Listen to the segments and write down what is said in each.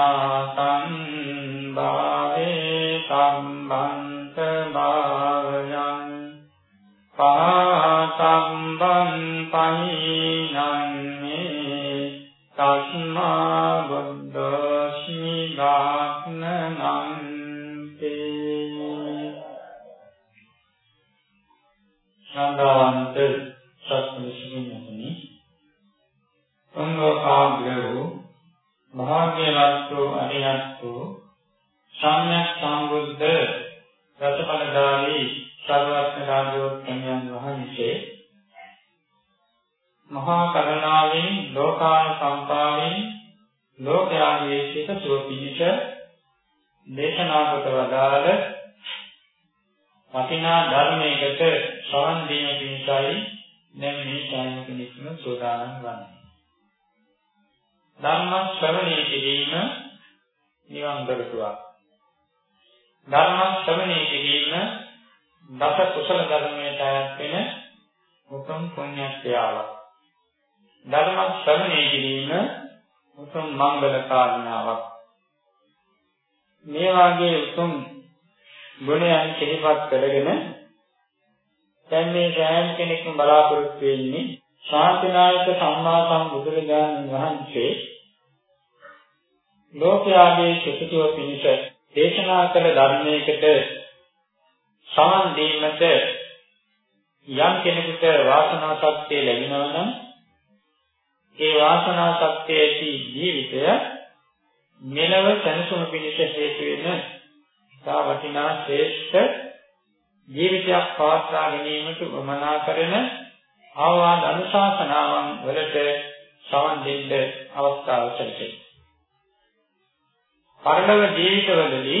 අභිඤ්ඤාතං ශ්‍රවණය කිරීම දස කුසල ධර්මයට අයත් වෙන උතුම් පුණ්‍ය ක්‍රියාවක්. ධර්ම ශ්‍රවණය කිරීම උතුම් මංගල කාරණාවක්. මේ වාගේ උතුම් ගුණයන් කෙහිපත් කරගෙන දැන් මේ සෑම කෙනෙක්ම බලාපොරොත්තු වෙන්නේ ශාන්තිනායක සම්මා සම්බුදුරජාණන් වහන්සේ ලෝකයාගේ සුඛිතව පිණිස දේශනා කළ ධර්මයකට සමන් දීමට යම් කෙනෙකුට වාසනා ශක්තිය ලැබෙනවා නම් ඒ වාසනා ශක්තිය ඇති ජීවිතය මෙලව සැනසුම පිණිස හේතු වෙන තා වටිනා ශ්‍රේෂ්ඨ ජීවිතයක් පවත්වා ගැනීමට උවමනා කරන ආවාද අනුශාසනාවන් වලට සමන් දෙන්න අවස්ථාව සැලසෙයි. පරලොව ජීවිතවලදී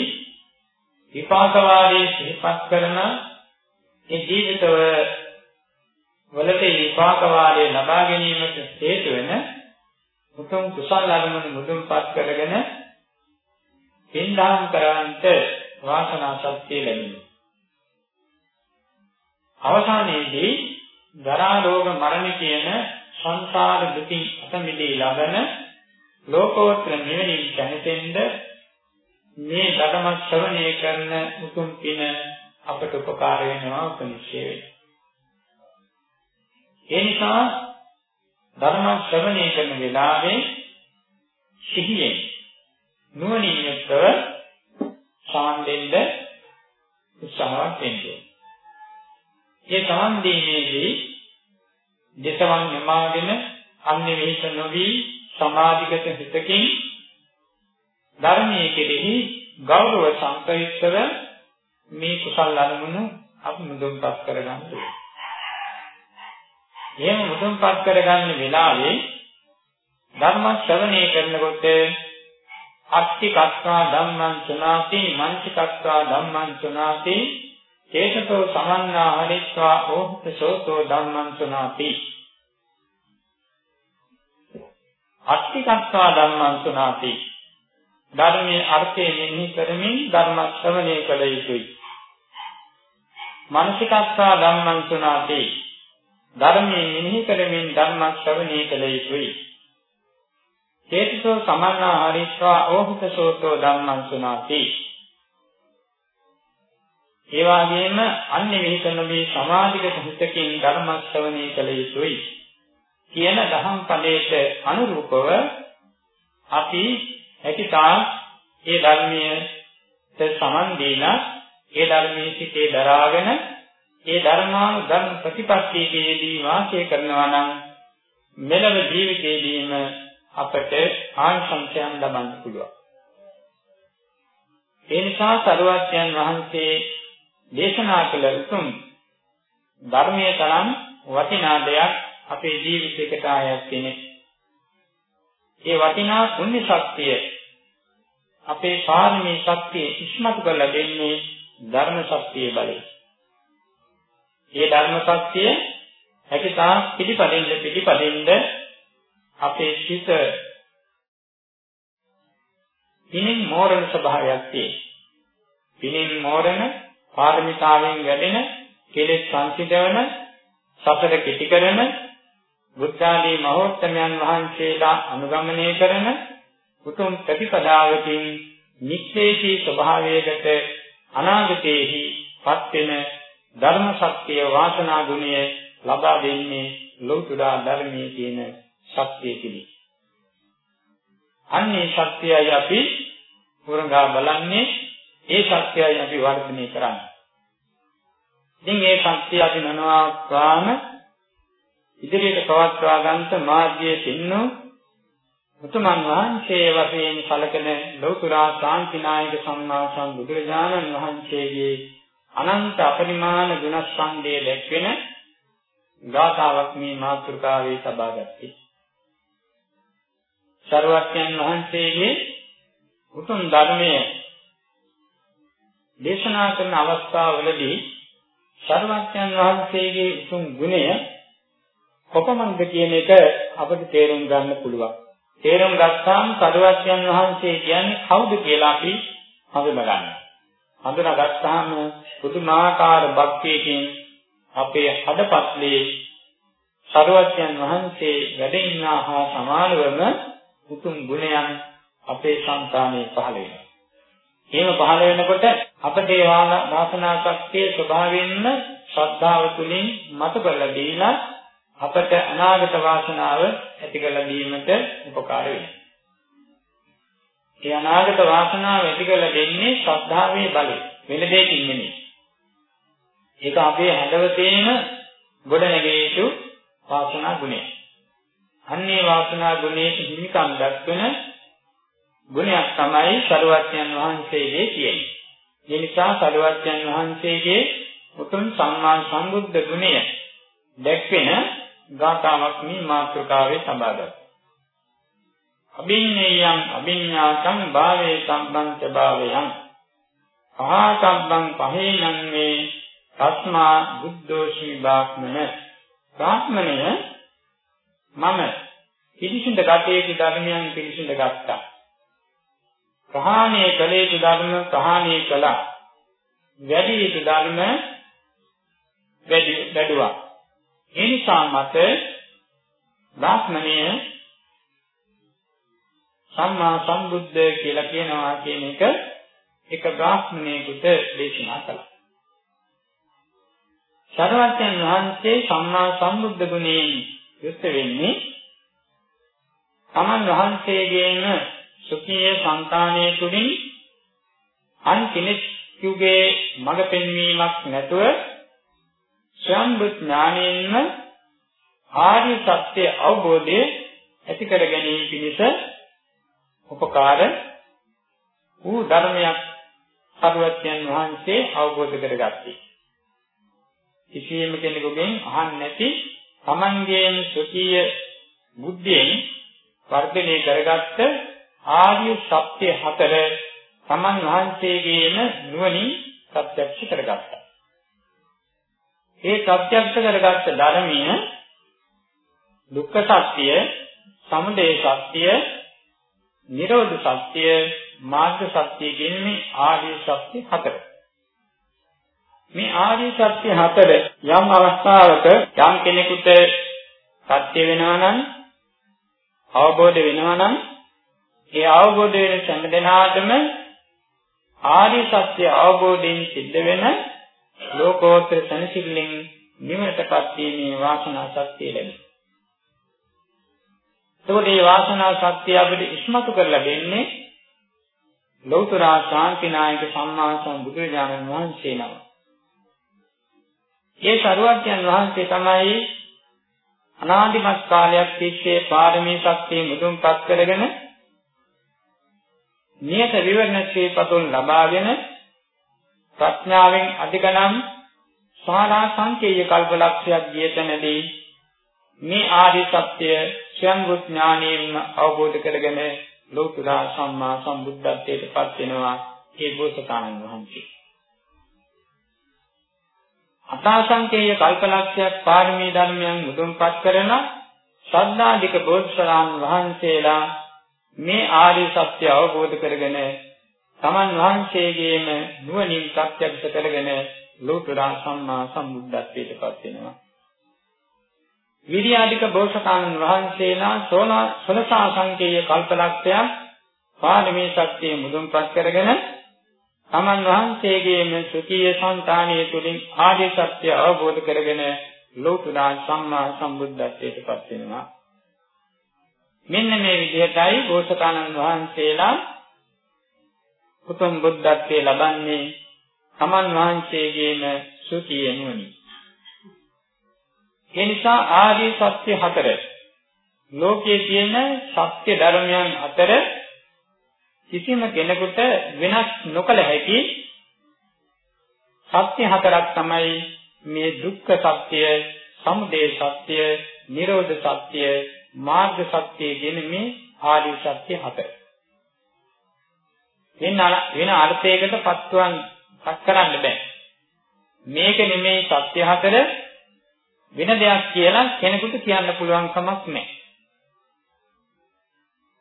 විපාකවාදී සිහිපත් කරන ඒ ජීවිතව වලට විපාකවාදී ලබා ගැනීමට හේතු වෙන උතුම් කුසල අරමුණු මුදුන්පත් කරගෙන පින්දාම් කරන්ට වාසනා ශක්තිය ලැබෙනවා. අවසානයේදී ජරා රෝග මරණ කියන සංසාර දුකින් අත මිදී ලබන ලෝකෝත්තර නිවනින් දැනෙතෙන්ද මේ ධර්ම ශ්‍රවණය කරන උතුම් පින අපට උපකාර වෙනවා උපනිෂේ වේ. ඒ නිසා ධර්ම ශ්‍රවණය කරන වෙලාවේ සිහියෙන් නුවණින් යුක්තව සාන්දෙන්ද උත්සාහවත් වෙන්න ඕනේ. ඒ සමන් දීමේදී දෙසවන් නමාගෙන අන්නේ වෙහෙස නොවි සමාධිගත හිතකින් ධර්මයේ කෙරෙහි ගෞරව සංකේතව මේ කුසල් අරමුණු අපි මුදුන්පත් කරගන්න ඕනේ. එහෙම මුදුන්පත් කරගන්න වෙලාවේ ධර්ම ශ්‍රවණය කරනකොට අත්තිකත්වා ධම්මං සුනාති මනසිකත්වා ධම්මං සුනාති චේතසෝ සමන්නා හරිත්වා ඕහත සෝතෝ ධම්මං සුනාති අත්තිකත්වා ධම්මං සුනාති ධර්මයේ අර්ථය මෙහි කරමින් ධර්ම ශ්‍රවණය කළ යුතුයි. මානසිකත්වා ධම්මං සුනාති. ධර්මයේ මෙහි කරමින් ධර්ම ශ්‍රවණය කළ යුතුයි. චේතසෝ සමන්නා හරිත්වා ඕහත සෝතෝ ධම්මං සුනාති. ඒ වගේම අන්නේ විහිකන මේ සමාධිගත හිතකින් ධර්ම ශ්‍රවණය කළ යුතුයි. කියන දහම් පදයට අනුරූපව අපි හැකිතා ඒ ධර්මයට සමන් දීලා ඒ ධර්මයේ සිටේ දරාගෙන ඒ ධර්මානු ධර්ම ප්‍රතිපත්තියේදී වාසය කරනවා නම් මෙලව ජීවිතයේදීම අපට ආංශංශයන් ලබන්න පුළුවන්. ඒ නිසා සරුවත්යන් වහන්සේ දේශනා කළ උතුම් ධර්මයේ තරම් වටිනා දෙයක් අපේ ජීවිතයකට ආයක් කෙනෙක්. ඒ වටිනා පුණ්‍ය ශක්තිය අපේ පාරමී ශක්තිය ඉස්මතු කරලා දෙන්නේ ධර්ම ශක්තියේ බලයෙන්. මේ ධර්ම ශක්තිය හැකිතා පිළිපදින්න පිළිපදින්න අපේ සිත පිනින් මෝරණ ස්වභාවයක් තියෙනවා. පිනින් මෝරණ පාරමිතාවෙන් වැඩෙන කෙලෙස් සංසිඳවන සතර කෙටි කරන බුද්ධාදී මහෝත්තමයන් වහන්සේලා අනුගමනය කරන උතුම් ප්‍රතිපදාවකින් නික්ෂේපී ස්වභාවයකට අනාගතයේහි පත් වෙන ධර්ම ශක්තිය වාසනා ගුණය ලබා දෙන්නේ ලෞතර ධර්මයේ තියෙන ශක්තිය පිළි. අන්නේ ශක්තියයි අපි පුරංගා බලන්නේ ඒ ශක්තියයි අපි වර්ධනය කරන්නේ. ඉතින් මේ ශක්තිය අපි මොනවා ප්‍රාණ ඉදිරියට පවත්වා ගන්නට මාර්ගයේ තින්නු මුතුමන් වහන්සේ වශයෙන් සැලකෙන ලෞතර ශාන්තිනායක සම්මා සම්බුදුරජාණන් වහන්සේගේ අනන්ත අපරිමාණ ගුණස්කන්ධයේ දැක්වෙන ගාථාවක් මේ මාතෘකාවේ සබාගත්තේ. සර්වඥන් වහන්සේගේ උතුම් ධර්මය දේශනා කරන අවස්ථාවවලදී සර්වඥන් වහන්සේගේ උතුම් ගුණය කොපමණද කියන එක අපිට තේරුම් ගන්න පුළුවන්. තේරුම් ගත්තාම සරුවත්යන් වහන්සේ කියන්නේ කවුද කියලා අපි හඳුනගන්න. හඳුනාගත්තාම පුදුමාකාර භක්තියකින් අපේ හදපත්ලේ සරුවත්යන් වහන්සේ වැඩ ඉන්නා හා සමානවම උතුම් ගුණයන් අපේ సంతානයේ පහළ වෙනවා. එහෙම පහළ වෙනකොට අපට ඒ වාසනා ශක්තිය ස්වභාවයෙන්ම ශ්‍රද්ධාව තුලින් මතු කරලා දීලා අපට අනාගත වාසනාව ඇති කළ දීමට උපකාර වෙනවා. ඒ අනාගත වාසනාව ඇති කළ දෙන්නේ ශ්‍රද්ධාවේ බලය. වෙන දෙයකින් නෙමෙයි. ඒක අපේ හදවතේම ගොඩනැගිය යුතු වාසනා ගුණය. අන්නේ වාසනා ගුණයේ හිමිකම් දක්වන ගුණයක් තමයි සරුවත්යන් වහන්සේගේ කියන්නේ. ඒ නිසා සරුවත්යන් වහන්සේගේ උතුම් සම්මා සම්බුද්ධ ගුණය දැක්වෙන ගාථාවක් මේ මාතෘකාවේ සඳහන්. අභිඤ්ඤයං අභිඤ්ඤාතං භාවේ සම්බන්ත භාවයං. පහසම්බං පහේනං මේ තස්මා බුද්ධෝෂී බාක්මන බ්‍රාහ්මණය මම පිළිසිඳ ගතේ ධර්මයන් පිළිසිඳ ගත්තා. ප්‍රහාණය කළ යුතු ධර්ම ප්‍රහාණය කළා. වැඩි යුතු ධර්ම වැඩි වැඩුවා. ඒ නිසා මත බ්‍රාහ්මණය සම්මා සම්බුද්ධ කියලා කියනවා කියන එක එක බ්‍රාහ්මණයෙකුට දේශනා කළා. සරවත්යන් වහන්සේ සම්මා සම්බුද්ධ ගුණයෙන් යුක්ත වෙන්නේ තමන් වහන්සේගේම සුඛී සංකාණයේ තුලින් අන් කෙනෙකුගේ මඟ පෙන්වීමක් නැතුව ස්වයං ඥානයෙන්ම ආර්ය සත්‍ය අවබෝධය ඇති කර ගැනීම පිණිස උපකාර වූ ධර්මයක් සරුවත්යන් වහන්සේ අවබෝධ කරගත්තේ. කිසියම් කෙනෙකුගෙන් අහන්න නැති තමන්ගේම සුඛීය බුද්ධියෙන් වර්ධනය කරගත්ත ආර්ය සත්‍ය හතර තමන් වහන්සේගේම නුවණින් ප්‍රත්‍යක්ෂ කරගත්තා. ඒ ප්‍රත්‍යක්ෂ කරගත්ත ධර්මය දුක්ඛ සත්‍ය, සමුදය සත්‍ය, නිරෝධ සත්‍ය, මාර්ග සත්‍ය කියන්නේ ආර්ය සත්‍ය හතර. මේ ආර්ය සත්‍ය හතර යම් අවස්ථාවක යම් කෙනෙකුට සත්‍ය වෙනවා නම් අවබෝධ වෙනවා නම් ඒ අවබෝධ වෙන සෑම දිනාටම ආර්ය සත්‍ය අවබෝධයෙන් සිද්ධ වෙන ලෝකෝත්තර සනසිල්ලෙන් නිවනටපත් වීමේ වාසනා ශක්තිය ලැබෙනවා. එතකොට මේ වාසනා ශක්තිය අපිට ඉස්මතු කරලා දෙන්නේ ලෞතර ශාන්තිනායක සම්මා සම්බුදුරජාණන් වහන්සේ නම. ඒ සරුවඥන් වහන්සේ තමයි අනාදිමත් කාලයක් තිස්සේ පාරමී ශක්තිය මුදුන්පත් කරගෙන නියත විවරණ ශ්‍රේපතුන් ලබාගෙන ප්‍රඥාවෙන් අධිකනම් සාරා සංකේය කල්පලක්ෂයක් ගියතනදී මේ ආර්ය සත්‍ය ස්වයං ඥානයෙන්ම අවබෝධ කරගෙන ලෝතුරා සම්මා සම්බුද්ධත්වයට පත් වෙනවා ඒ බෝසතාණන් වහන්සේ. අතාසංකේය කල්පලක්ෂයක් පාරමී ධර්මයන් මුදුන්පත් කරන සද්ධාධික බෝධිසත්වයන් වහන්සේලා මේ ආර්ය සත්‍ය අවබෝධ කරගෙන තමන් වහන්සේගේම නුවණින් ප්‍රත්‍යක්ෂ කරගෙන ලෝතුරා සම්මා සම්බුද්ධත්වයට පත් වෙනවා. විරියාධික බෝසතාණන් වහන්සේලා සෝනා සලසා සංකේය කල්පලක්ෂයක් පාරමී ශක්තිය මුදුන්පත් කරගෙන තමන් වහන්සේගේම සුඛීය సంతානිය තුලින් ආර්ය සත්‍ය අවබෝධ කරගෙන ලෝතුරා සම්මා සම්බුද්ධත්වයට පත් වෙනවා. මෙන්න මේ විදිහටයි බෝසතාණන් වහන්සේලා උතුම් බුද්ධත්වයේ ලබන්නේ තමන් වහන්සේගේම සුඛීය නුවණින්. ඒ නිසා ආදී සත්‍ය හතර ලෝකයේ තියෙන සත්‍ය ධර්මයන් අතර කිසිම කෙනෙකුට වෙනස් නොකළ හැකි සත්‍ය හතරක් තමයි මේ දුක්ඛ සත්‍ය, සමුදය සත්‍ය, නිරෝධ සත්‍ය, මාර්ග සත්‍ය කියන මේ ආදී සත්‍ය හතර. වෙන වෙන අර්ථයකට පත්වන් පත් කරන්න බෑ. මේක නෙමේ සත්‍ය හතර වෙන දෙයක් කියලා කෙනෙකුට කියන්න පුළුවන් කමක් නැහැ.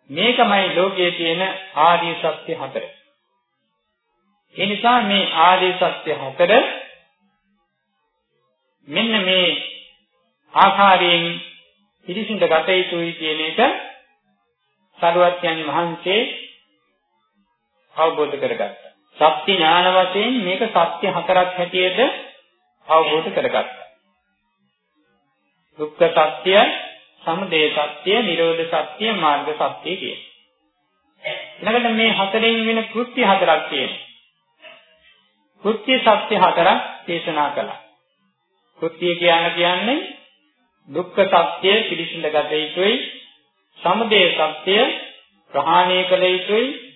මේකමයි ලෝකයේ තියෙන ආදී සත්‍ය හතර. ඒ නිසා මේ ආදී සත්‍ය හතර මෙන්න මේ ආකාරයෙන් පිළිසිඳ ගත යුතුයි කියන එක සරුවත්යන් වහන්සේ අවබෝධ කරගත්තා. සත්‍ය ඥාන වශයෙන් මේක සත්‍ය හතරක් හැටියට අවබෝධ කරගත්තා. දුක්ඛ සත්‍ය, සමුදය සත්‍ය, නිරෝධ සත්‍ය, මාර්ග සත්‍ය කියන. ඊළඟට මේ හතරෙන් වෙන කෘත්‍ය හතරක් තියෙනවා. කෘත්‍ය සත්‍ය හතරක් දේශනා කළා. කෘත්‍ය කියන කියන්නේ දුක්ඛ සත්‍ය පිළිසිඳ ගත යුතුයි, සමුදය සත්‍ය ප්‍රහාණය කළ යුතුයි,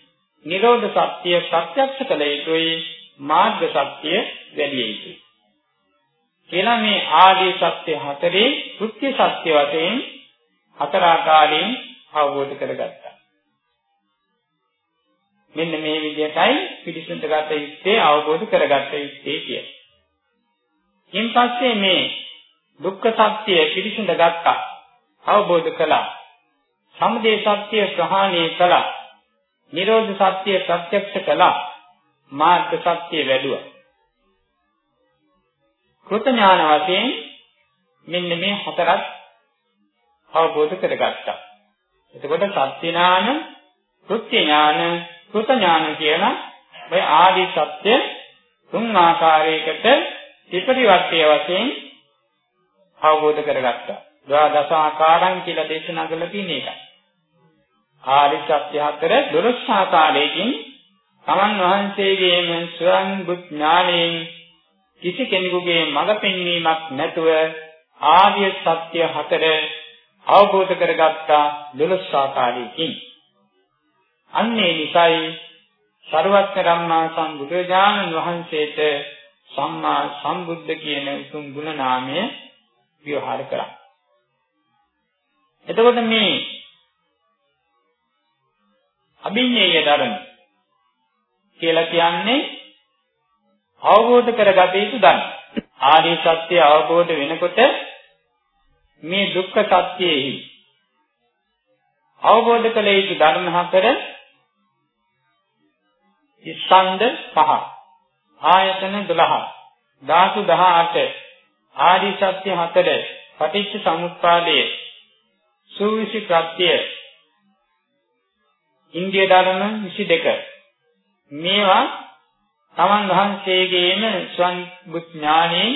නිරෝධ සත්‍ය ප්‍රත්‍යක්ෂ කළ යුතුයි, මාර්ග සත්‍ය වැඩි යුතුයි. කියලා මේ ආදී සත්‍ය හතරේ කෘත්‍ය සත්‍ය වශයෙන් හතර ආකාරයෙන් අවබෝධ කරගත්තා. මෙන්න මේ විදිහටයි පිළිසඳ ගත යුත්තේ අවබෝධ කරගත යුත්තේ කිය. ඉන් පස්සේ මේ දුක්ඛ සත්‍ය පිළිසඳ ගත්තා. අවබෝධ කළා. සමුදය සත්‍ය ප්‍රහාණය කළා. නිරෝධ සත්‍ය ප්‍රත්‍යක්ෂ කළා. මාර්ග සත්‍ය වැඩුවා. කෘත ඥාන වශයෙන් මෙන්න මේ හතරක් අවබෝධ කරගත්තා. එතකොට සත්‍ය ඥාන, කෘත්‍ය ඥාන, කෘත ඥාන කියන මේ ආදී සත්‍ය තුන් ආකාරයකට ත්‍රිපරිවර්තය වශයෙන් අවබෝධ කරගත්තා. ද්වාදස ආකාරං කියලා දේශනා කරලා තියෙන එකයි. ආදි සත්‍ය හතර 12 ආකාරයකින් තමන් වහන්සේගේම ස්වයං බුද්ධ ඥාණයෙන් කිසි කෙනෙකුගේ මඟ පෙන්වීමක් නැතුව ආර්ය සත්‍ය හතර අවබෝධ කරගත්තා 12 ආකාරයකින්. අන්නේ නිසයි සරුවත්න රම්මා සම්බුදුරජාණන් වහන්සේට සම්මා සම්බුද්ධ කියන උතුම් ගුණ නාමය ව්‍යවහාර කරා. එතකොට මේ අභිඤ්ඤේය ධර්ම කියලා කියන්නේ අවබෝධ කරගත යුතු ධර්ම. ආර්ය සත්‍ය අවබෝධ වෙනකොට මේ දුක්ඛ සත්‍යෙහි අවබෝධ කළ යුතු ධර්ම හතර ස්කන්ධ පහ ආයතන 12 ධාතු 18 ආදි සත්‍ය හතර පටිච්ච සමුප්පාදය සූවිසි ප්‍රත්‍ය ඉන්දිය ධර්ම 22 මේවා තමන් වහන්සේගේම ස්වංඥාණයෙන්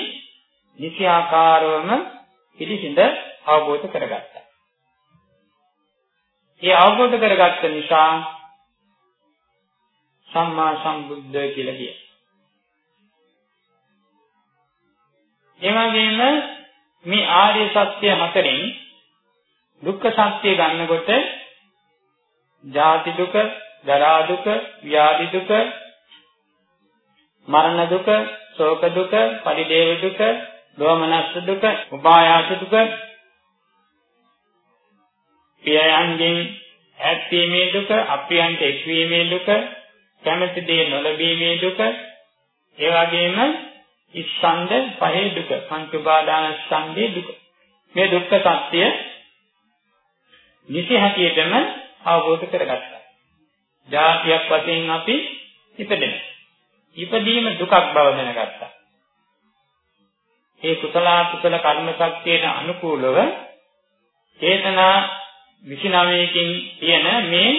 නිසි ආකාරවම පිළිසිඳ අවබෝධ කරගත්තා. ඒ අවබෝධ කරගත්ත නිසා සම්මා සම්බුද්ධ කියලා කියනවා. ඒ වගේම මේ ආර්ය සත්‍ය හතරෙන් දුක්ඛ සත්‍ය ගන්නකොට ජාති දුක, ජරා දුක, ව්‍යාධි දුක, මරණ දුක, ශෝක දුක, පරිදේව දුක, දෝමනස්ස දුක, උපායාස දුක ප්‍රියයන්ගෙන් ඈත්වීමේ දුක, අප්‍රියන්ට එක්වීමේ දුක, කැමැති දේ නොලැබීමේ දුක, ඒ වගේම ස්කන්ධ පහේ දුක, පංච උපාදාන ස්කන්ධයේ දුක. මේ දුක්ඛ සත්‍ය නිසි හැටියටම අවබෝධ කරගත්තා. ජාතියක් වශයෙන් අපි ඉපදෙනවා. ඉපදීම දුකක් බව දැනගත්තා. ඒ කුසල කුසල කර්ම ශක්තියට අනුකූලව චේතනා 29කින් තියෙන මේ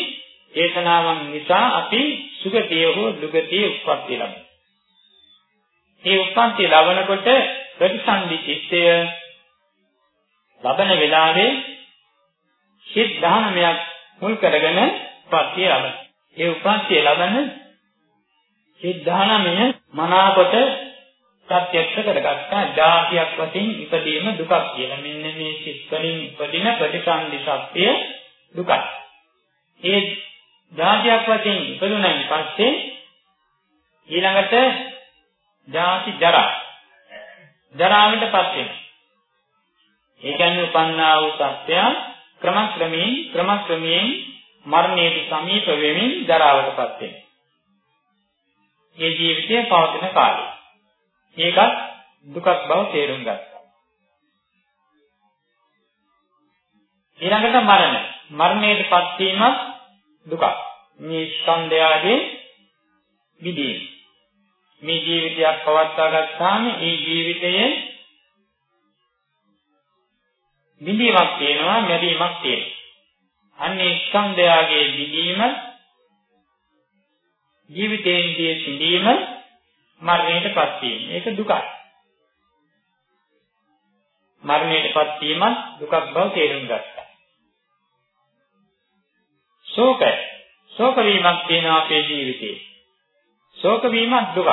චේතනාවන් නිසා අපි සුගතිය හෝ දුගතිය උත්පත්ති ලබනවා. මේ උත්පත්ති ලබනකොට ප්‍රතිසන්දි චිත්තය ලබන වෙලාවේ සිත් 19ක් මුල් කරගෙන උත්පත්ති ලබන. ඒ උත්පත්ති ලබන සිත් 19 මනාකොට ප්‍රත්‍යක්ෂ කරගත්තා ජාතියක් වශයෙන් ඉපදීම දුකක් කියලා. මෙන්න මේ සිත් වලින් ඉපදින ප්‍රතිසන්දි ශක්තිය දුකයි. ඒ ජාතියක් වශයෙන් ඉපදුනයින් පස්සේ ඊළඟට ජාති ජරා ජරාවටපත් වෙනවා. ඒ කියන්නේ උපන්නා වූ සත්‍යය ක්‍රමක්‍රමයෙන් ක්‍රමක්‍රමයෙන් මරණයට සමීප වෙමින් ජරාවටපත් වෙනවා. මේ ජීවිතයේ පවතින කාලය. ඒකත් දුකක් බව තේරුම් ගත්තා. ඊළඟට මරණ. මරණයටපත් වීමත් දුකක්. මේ ස්කන්ධයගේ විදීම. මේ ජීවිතයක් පවත්වා ගත්තාම ඒ ජීවිතයේ විදීමක් තියෙනවා, මැරීමක් තියෙනවා. අන්නේ ස්කන්ධයගේ විදීම ජීවිතේන්දී සිඳීම මරණයටපත් වීම. ඒක දුකයි. මරණයටපත් වීම දුකක් බව තේරුම් ගත්තා. ශෝකය. ශෝක වීමක් තියෙනවා අපේ ජීවිතේ. ශෝක වීමක් දුකක්.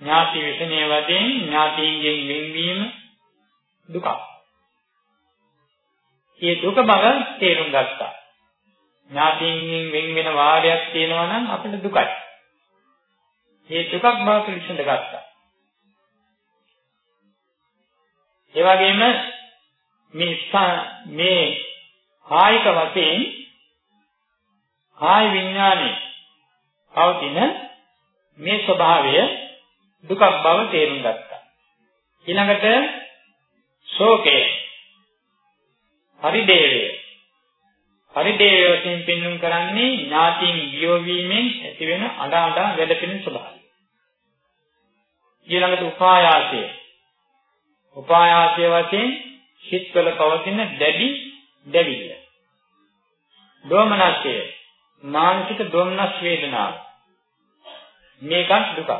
ඥාති විසනේ වශයෙන් ඥාතියින්ගෙන් වෙන්වීම දුකක්. මේ දුක බව තේරුම් ගත්තා. ඥාතියින්ගෙන් වෙන් වෙන වාරයක් තියෙනවා නම් අපිට දුකයි. මේ දුකක් බව පිළිසඳ ගත්තා. ඒ වගේම මේ මේ කායික වශයෙන් කාය විඥානේ පවතින මේ ස්වභාවය දුකක් බව තේරුම් ගත්තා. ඊළඟට ශෝකය පරිදේවය පරිදේවය වශයෙන් පෙන්වුම් කරන්නේ ඥාතීන් ගියෝ වීමෙන් ඇතිවෙන අඬ අඬ වැඩපෙන ස්වභාවය. ඊළඟට උපායාසය. උපායාසය වශයෙන් හිත්වල පවතින දැඩි දැවිල්ල. දෝමනස්ය මානසික දුම්නස් වේදනාව. මේකත් දුකක්.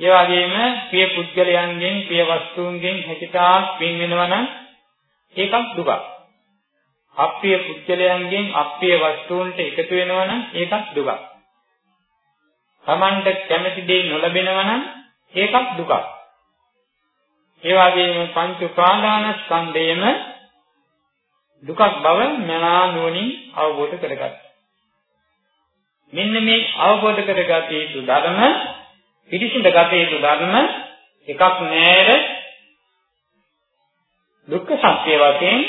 ඒ වගේම ප්‍රිය පුද්ගලයන්ගෙන් ප්‍රිය වස්තුන්ගෙන් හැකිතාක් පින් වෙනවා නම් ඒකත් දුකක්. අප්‍රිය පුද්ගලයන්ගෙන් අප්‍රිය වස්තුන්ට එකතු වෙනවා නම් ඒකත් දුකක්. Tamanට කැමති දේ නොලැබෙනවා නම් ඒකත් දුකක්. ඒ වගේම පංච උපාදානස්කන්ධයම දුකක් බව මනා නුවණින් අවබෝධ කරගත්තා. මෙන්න මේ අවබෝධ කරගත යුතු ධර්ම පිළිසිඳ ගත යුතු ධර්ම එකක් නෑර දුක්ඛ සත්‍ය වශයෙන්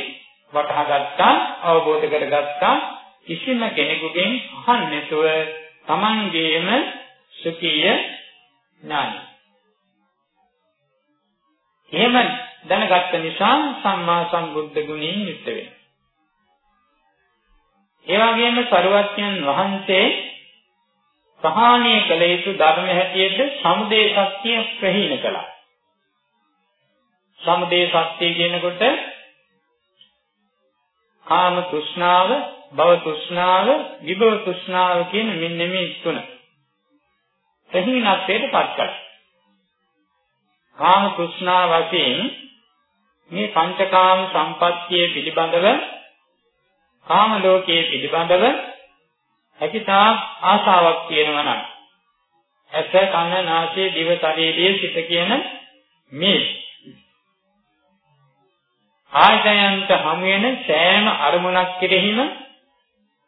වටහා ගත්තා අවබෝධ කරගත්තා කිසිම කෙනෙකුගෙන් අහන්න නැතුව Tamangeම සුඛීය ඥානයි. එහෙම දැනගත්ත නිසා සම්මා සම්බුද්ධ ගුණයෙන් යුක්ත වෙනවා. ඒ වගේම සරුවත්යන් වහන්සේ ප්‍රහාණය කළ යුතු ධර්ම හැටියට සමුදේ සත්‍ය ප්‍රහීන කළා. සමුදේ සත්‍ය කියනකොට කාම තෘෂ්ණාව, භව තෘෂ්ණාව, විභව තෘෂ්ණාව කියන මෙන්න මේ තුන. ප්‍රහීනත්වයට පත් කළා. කාම තෘෂ්ණාව වශයෙන් මේ පංචකාම සම්පත්තිය පිළිබඳව කාම ලෝකයේ පිළිබඳව හැකිතා ආසාවක් තියෙනවා නම් ඇස කන නාසය දිව ශරීරයේ සිත කියන මේ ආයතනයන්ට හමු වෙන සෑම අරමුණක් කෙරෙහිම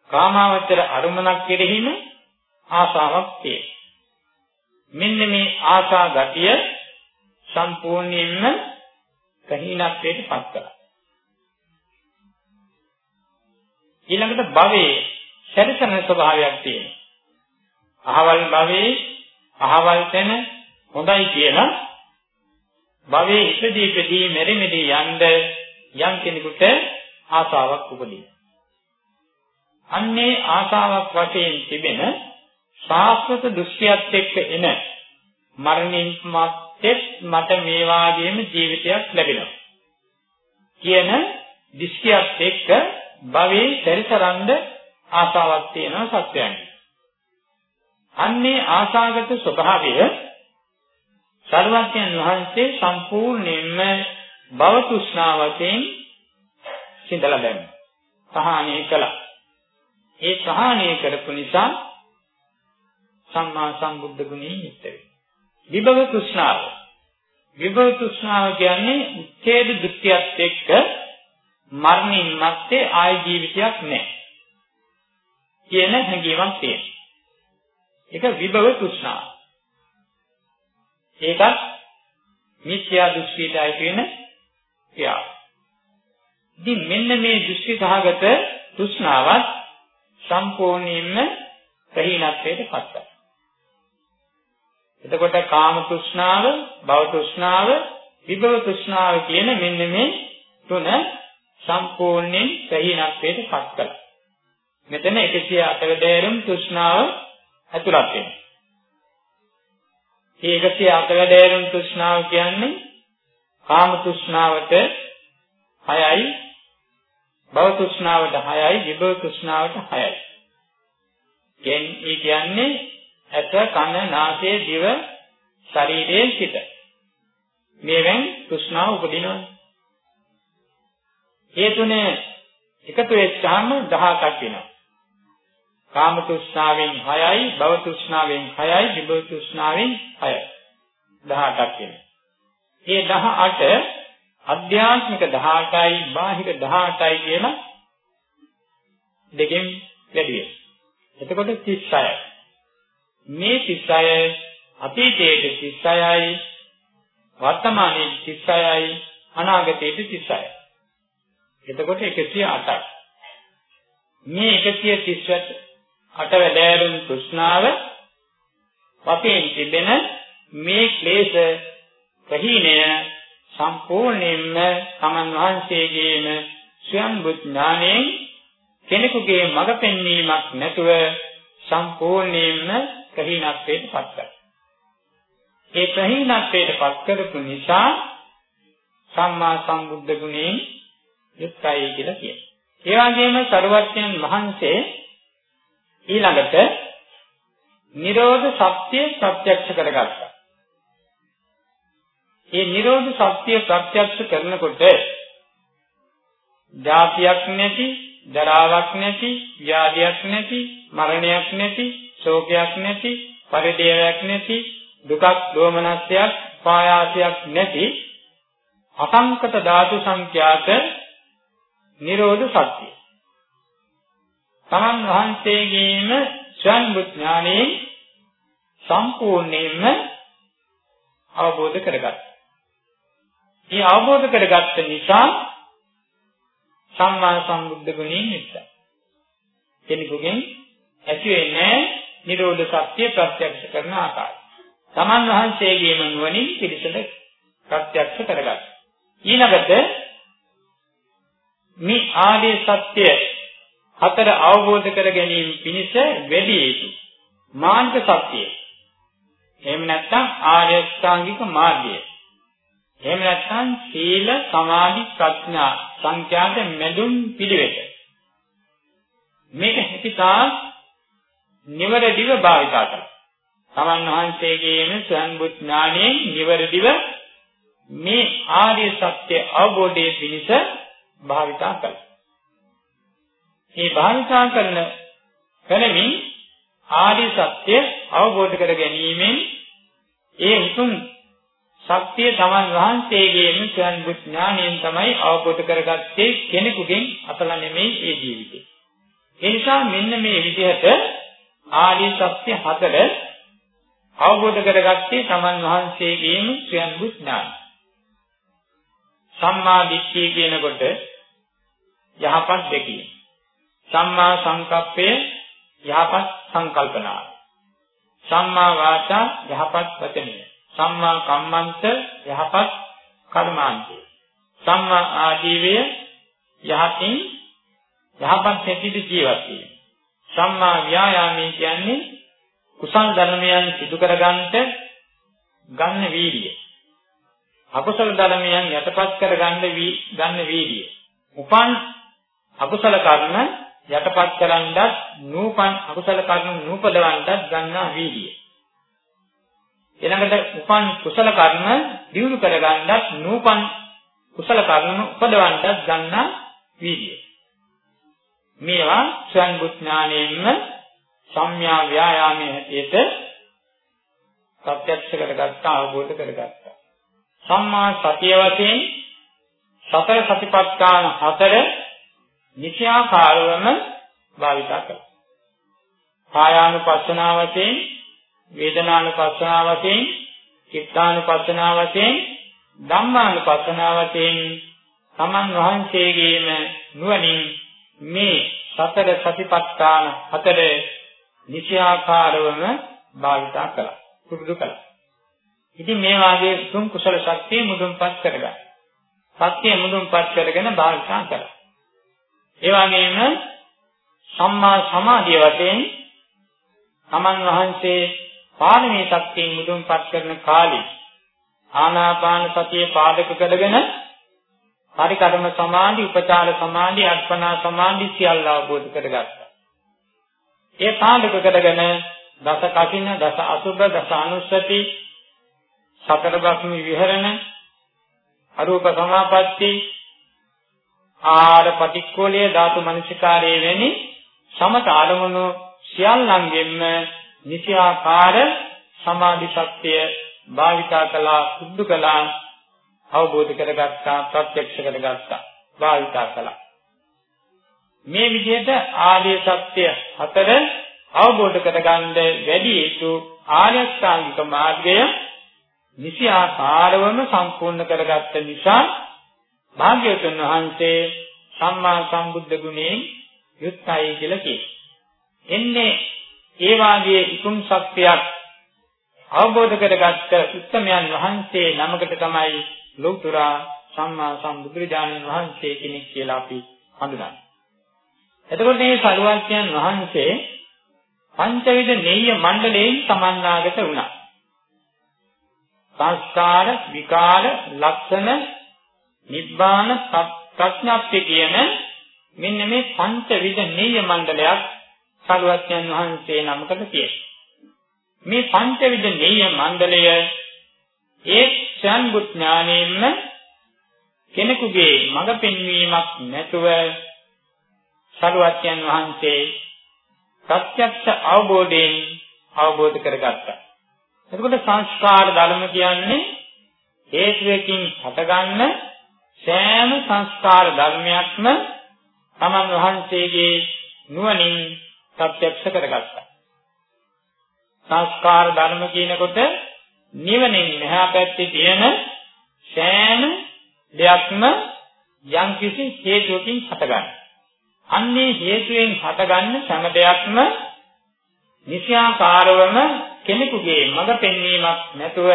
කාමාවචර අරමුණක් කෙරෙහිම ආසාවක් තියෙනවා. මෙන්න මේ ආසා ගතිය සම්පූර්ණයෙන්ම කහිනත්වයට පත් කරා. ඊළඟට භවයේ සැරිසන ස්වභාවයක් තියෙනවා. අහවල් භවයේ අහවල් තැන හොඳයි කියලා භවයේ ඉපදී ඉපදී මෙරි මෙරි යන්න යම් කෙනෙකුට ආසාවක් උපදිනවා. අන්නේ ආසාවක් වශයෙන් තිබෙන ශාස්ත්‍රත දෘෂ්ටියත් එක්ක එන මරණින් මත්තේ මට මේ වාගේම ජීවිතයක් ලැබෙනවා කියන දෘෂ්ටියත් එක්ක භවයේ පරිසරන්ද ආසාවක් තියෙනවා සත්‍යයන්ගේ. අන්නේ ආසාගත ස්වභාවය සර්වඥන් වහන්සේ සම්පූර්ණයෙන්ම භව තෘෂ්ණාවතෙන් සිඳලා දැම්මා. සහානය කළා. ඒ සහානය කරපු නිසා සම්මා සම්බුද්ධ ගුණයෙන් යුක්ත වෙනවා. විභව තෘෂ්ණාව. විභව තෘෂ්ණාව කියන්නේ උච්ඡේද දෘෂ්ටියත් එක්ක මරණින් මත්තේ ආය ජීවිතයක් නැහැ. කියන හැඟීමක් තියෙනවා. ඒක විභව තෘෂ්ණාව. ඒකත් මිත්‍යා දෘෂ්ටියට අයිති වෙන ක්‍රියාව. ඉතින් මෙන්න මේ දෘෂ්ටි සහගත තෘෂ්ණාවත් සම්පූර්ණයෙන්ම ප්‍රහීනත්වයට පත්වයි. එතකොට කාම තෘෂ්ණාව, භව තෘෂ්ණාව, විභව තෘෂ්ණාව කියන මෙන්න මේ තුන සම්පූර්ණයෙන් ප්‍රහීනත්වයට පත් කළා. මෙතන 108 වැඩෑරුම් තෘෂ්ණාව ඇතුළත් වෙනවා. මේ 108 වැඩෑරුම් තෘෂ්ණාව කියන්නේ කාම තෘෂ්ණාවට 6යි භව තෘෂ්ණාවට 6යි විභව තෘෂ්ණාවට 6යි. ඒ කියන්නේ ඇස කන නාසය දිව ශරීරයේ සිට මේවෙන් තෘෂ්ණාව උපදිනවා. ඒ තුනේ එකතු වෙච්චාම 18ක් වෙනවා. කාම තෘෂ්ණාවෙන් 6යි, භව තෘෂ්ණාවෙන් 6යි, විභව තෘෂ්ණාවෙන් 6යි. 18ක් වෙනවා. මේ 18 අධ්‍යාත්මික 18යි, බාහිර 18යි කියලා දෙකෙන් වැඩි වෙනවා. එතකොට 36යි. මේ 36 අතීතයේ 36යි, වර්තමානයේ 36යි, අනාගතයේ 36යි. එතකොට 108යි. මේ 138 වැඩෑරුම් තෘෂ්ණාව වශයෙන් තිබෙන මේ ක්ලේශ ප්‍රහීණය සම්පූර්ණයෙන්ම තමන් වහන්සේගේම ස්වයං බුද්ධාණයෙන් කෙනෙකුගේ මඟ පෙන්වීමක් නැතුව සම්පූර්ණයෙන්ම ප්‍රහීනත්වයට පත් කරයි. ඒ ප්‍රහීනත්වයට පත් කරපු නිසා සම්මා සම්බුද්ධ ගුණයෙන් යුක්තයි කියලා කියනවා. ඒ වගේම සරුවත්යන් වහන්සේ ඊළඟට නිරෝධ සත්‍ය ප්‍රත්‍යක්ෂ කරගත්තා. මේ නිරෝධ සත්‍ය ප්‍රත්‍යක්ෂ කරනකොට ජාතියක් නැති, ජරාවක් නැති, ව්‍යාධියක් නැති, මරණයක් නැති, ශෝකයක් නැති, පරිදේවයක් නැති, දුකක්, දෝමනස්යක්, පායාසයක් නැති අසංකත ධාතු සංඛ්‍යාත නිරෝධ සත්‍ය. තමන් වහන්සේගේම ස්වයං ඥානයෙන් සම්පූර්ණයෙන්ම අවබෝධ කරගත්තා. මේ අවබෝධ කරගත්ත නිසා සම්මා සම්බුද්ධ ගුණයෙන් යුක්තයි. කෙනෙකුගෙන් ඇති වෙන්නේ නිරෝධ සත්‍ය ප්‍රත්‍යක්ෂ කරන ආකාරය. තමන් වහන්සේගේම නුවණින් පිළිසඳ ප්‍රත්‍යක්ෂ කරගත්තා. ඊළඟට මේ ආර්ය සත්‍ය හතර අවබෝධ කර ගැනීම පිණිස වැඩි යුතු මාර්ග සත්‍යය. එහෙම නැත්නම් ආර්ය ශ්‍රාංගික මාර්ගය. එහෙම නැත්නම් සීල සමාධි ප්‍රඥා සංඛ්‍යාත මෙදුම් පිළිවෙත. මේක හිතා නිවැරදිව භාවිතා කරනවා. තමන් වහන්සේගේම ස්වයං බුද්ධ ඥානයෙන් නිවැරදිව මේ ආර්ය සත්‍ය අවබෝධයේ පිණිස භාවිතා කළා. මේ භාවිතා කරන කරමින් ආර්ය සත්‍ය අවබෝධ කර ගැනීමෙන් ඒ උතුම් ශක්තිය තමන් වහන්සේගේම ස්වයං ඥාණයෙන් තමයි අවබෝධ කරගත්තේ කෙනෙකුගෙන් අතල නෙමෙයි ඒ ජීවිතේ. ඒ නිසා මෙන්න මේ විදිහට ආර්ය සත්‍ය හතර අවබෝධ කරගත්තේ තමන් වහන්සේගේම ස්වයං ඥාණය. සම්මා දිට්ඨිය කියනකොට යහපත් දෙකිය. සම්මා සංකප්පය යහපත් සංකල්පනාව. සම්මා වාචා යහපත් වචනය. සම්මා කම්මන්ත යහපත් කර්මාන්තය. සම්මා ආජීවය යහතින් යහපත් හැටියට ජීවත් වීම. සම්මා ව්‍යායාමයේ කියන්නේ කුසල් ධර්මයන් සිදු කරගන්නට ගන්න වීර්යය. අකුසල ධර්මයන් යටපත් කරගන්න ගන්න වීර්යය. උපන් අකුසල කර්ම යටපත් කරන්නත් නූපන් අකුසල කර්ම නූපදවන්නත් ගන්නා වීර්යය. ඊළඟට උපන් කුසල කර්ම දියුණු කරගන්නත් නූපන් කුසල කර්ම උපදවන්නත් ගන්නා වීර්යය. මේවා ස්වයං බුඥාණයෙන්ම සම්‍යා ව්‍යායාමයේ හැටියට ප්‍රත්‍යක්ෂ කරගත්තා අවබෝධ කරගත්තා. සම්මා සතිය වශයෙන් සතර සතිපට්ඨාන හතර නිත්‍යාකාරවම භාවිත කළා. කායානුපස්සනාව වශයෙන්, වේදනානුපස්සනාව වශයෙන්, චිත්තානුපස්සනාව වශයෙන්, ධම්මානුපස්සනාව වශයෙන් තමන් වහන්සේගේම නුවණින් මේ සතර සතිපට්ඨාන හතර නිශ්‍යාකාරවම භාවිතා කළා. පුරුදු කළා. ඉතින් මේ වාගේ තුන් කුසල ශක්තිය මුදුන්පත් කරගන්න. සත්‍ය මුදුන්පත් කරගෙන භාවිතා කළා. ඒ වගේම සම්මා සමාධිය වශයෙන් තමන් වහන්සේ පාරමී ශක්තියෙන් මුදුන්පත් කරන කාලේ ආනාපාන සතිය පාදක කරගෙන පරිකර්ම සමාධි, උපචාර සමාධි, අර්පණා සමාධි සියල්ල අවබෝධ කරගත්තා. ඒ පාදක කරගෙන දස කසින, දස අසුබ, දස අනුස්සති, සතර බ්‍රහ්ම විහරණ, අරූප සමාපatti, ආර පටික්කෝලයේ ධාතු මනසිකාරයේ වෙනි සමත ආරමුණු සියල්ලංගෙන්ම නිසියාකාර සමාධි ශක්තිය භාවිතා කළා, සුද්ධ කළා අවබෝධ කරගත්තා ප්‍රත්‍යක්ෂ කරගත්තා භාවිතා කළා මේ විදිහට ආර්ය සත්‍ය හතර අවබෝධ කරගන්න වැඩි යුතු ආර්ය ශ්‍රාංගික මාර්ගය නිසි ආකාරවම සම්පූර්ණ කරගත්ත නිසා භාග්‍යවතුන් වහන්සේ සම්මා සම්බුද්ධ ගුණයෙන් යුක්තයි කියලා කියනවා. එන්නේ ඒ වාගේ උතුම් සත්‍යයක් අවබෝධ කරගත්ත උත්තමයන් වහන්සේ නමකට තමයි ලෞතර සම්මා සම්බුදුරජාණන් වහන්සේ කෙනෙක් කියලා අපි හඳුනනවා. එතකොට මේ සරුවත්යන් වහන්සේ පංචවිධ නෙය්‍ය මණ්ඩලයෙන් සමන්නාගත වුණා. සංස්කාර, විකාර, ලක්ෂණ, නිබ්බාන, ප්‍රඥාප්තිය කියන මෙන්න මේ පංචවිධ නෙය්‍ය මණ්ඩලයක් සරුවත්යන් වහන්සේ නමකට තියෙනවා. මේ පංචවිධ නෙය්‍ය මණ්ඩලය ඒ ක්ෂණ්බුත් ඥානයෙන්ම කෙනෙකුගේ මඟ පෙන්වීමක් නැතුව සරුවත්යන් වහන්සේ ප්‍රත්‍යක්ෂ අවබෝධයෙන් අවබෝධ කරගත්තා. එතකොට සංස්කාර ධර්ම කියන්නේ හේතුවකින් හටගන්න සෑම සංස්කාර ධර්මයක්ම තමන් වහන්සේගේ නුවණින් ප්‍රත්‍යක්ෂ කරගත්තා. සංස්කාර ධර්ම කියනකොට නිවනින් මෙහා පැත්තේ තියෙන සෑම දෙයක්ම යම්කිසි හේතුවකින් හටගන්නවා. අන්නේ හේතුවෙන් හටගන්න සෑම දෙයක්ම නිසියාකාරවම කෙනෙකුගේ මඟ පෙන්වීමක් නැතුව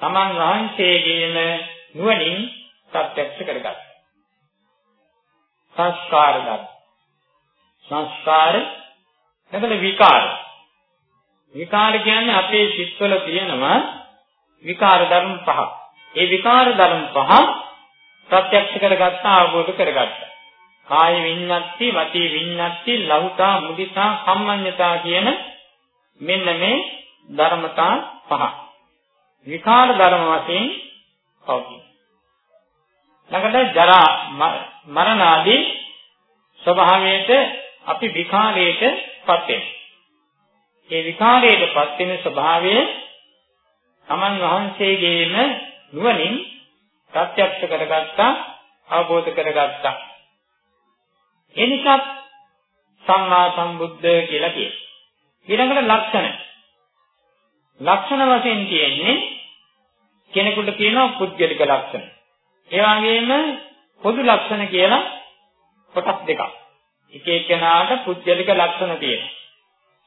තමන් වහන්සේගේම නුවණින් ප්‍රත්‍යක්ෂ කරගත්තා. සංස්කාර ධර්ම. සංස්කාර එතකොට විකාර. විකාර කියන්නේ අපේ සිත්වල තියෙනවා විකාර ධර්ම පහක්. ඒ විකාර ධර්ම පහ ප්‍රත්‍යක්ෂ කරගත්තා අවබෝධ කරගත්තා. කාය විඤ්ඤාති, වචී විඤ්ඤාති, ලහුතා, මුදිතා, කම්මඤ්ඤතා කියන මෙන්න මේ ධර්මතා පහ. විකාර ධර්ම වශයෙන් පවතී. ළඟට ජරා මරණ ආදී ස්වභාවයට අපි විකාරයට පත් වෙනවා. ඒ විකාරයටපත් වෙන ස්වභාවය තමන් වහන්සේගේම නුවණින් ප්‍රත්‍යක්ෂ කරගත්තා අවබෝධ කරගත්තා. ඒ නිසා සම්මා සම්බුද්ධ කියලා කියනවා. ඊළඟට ලක්ෂණ. ලක්ෂණ වශයෙන් කියන්නේ කෙනෙකුට කියනවා පුද්ගලික ලක්ෂණ. ඒ වගේම පොදු ලක්ෂණ කියලා කොටස් දෙකක්. එක එක්කෙනාට පුද්ගලික ලක්ෂණ තියෙනවා.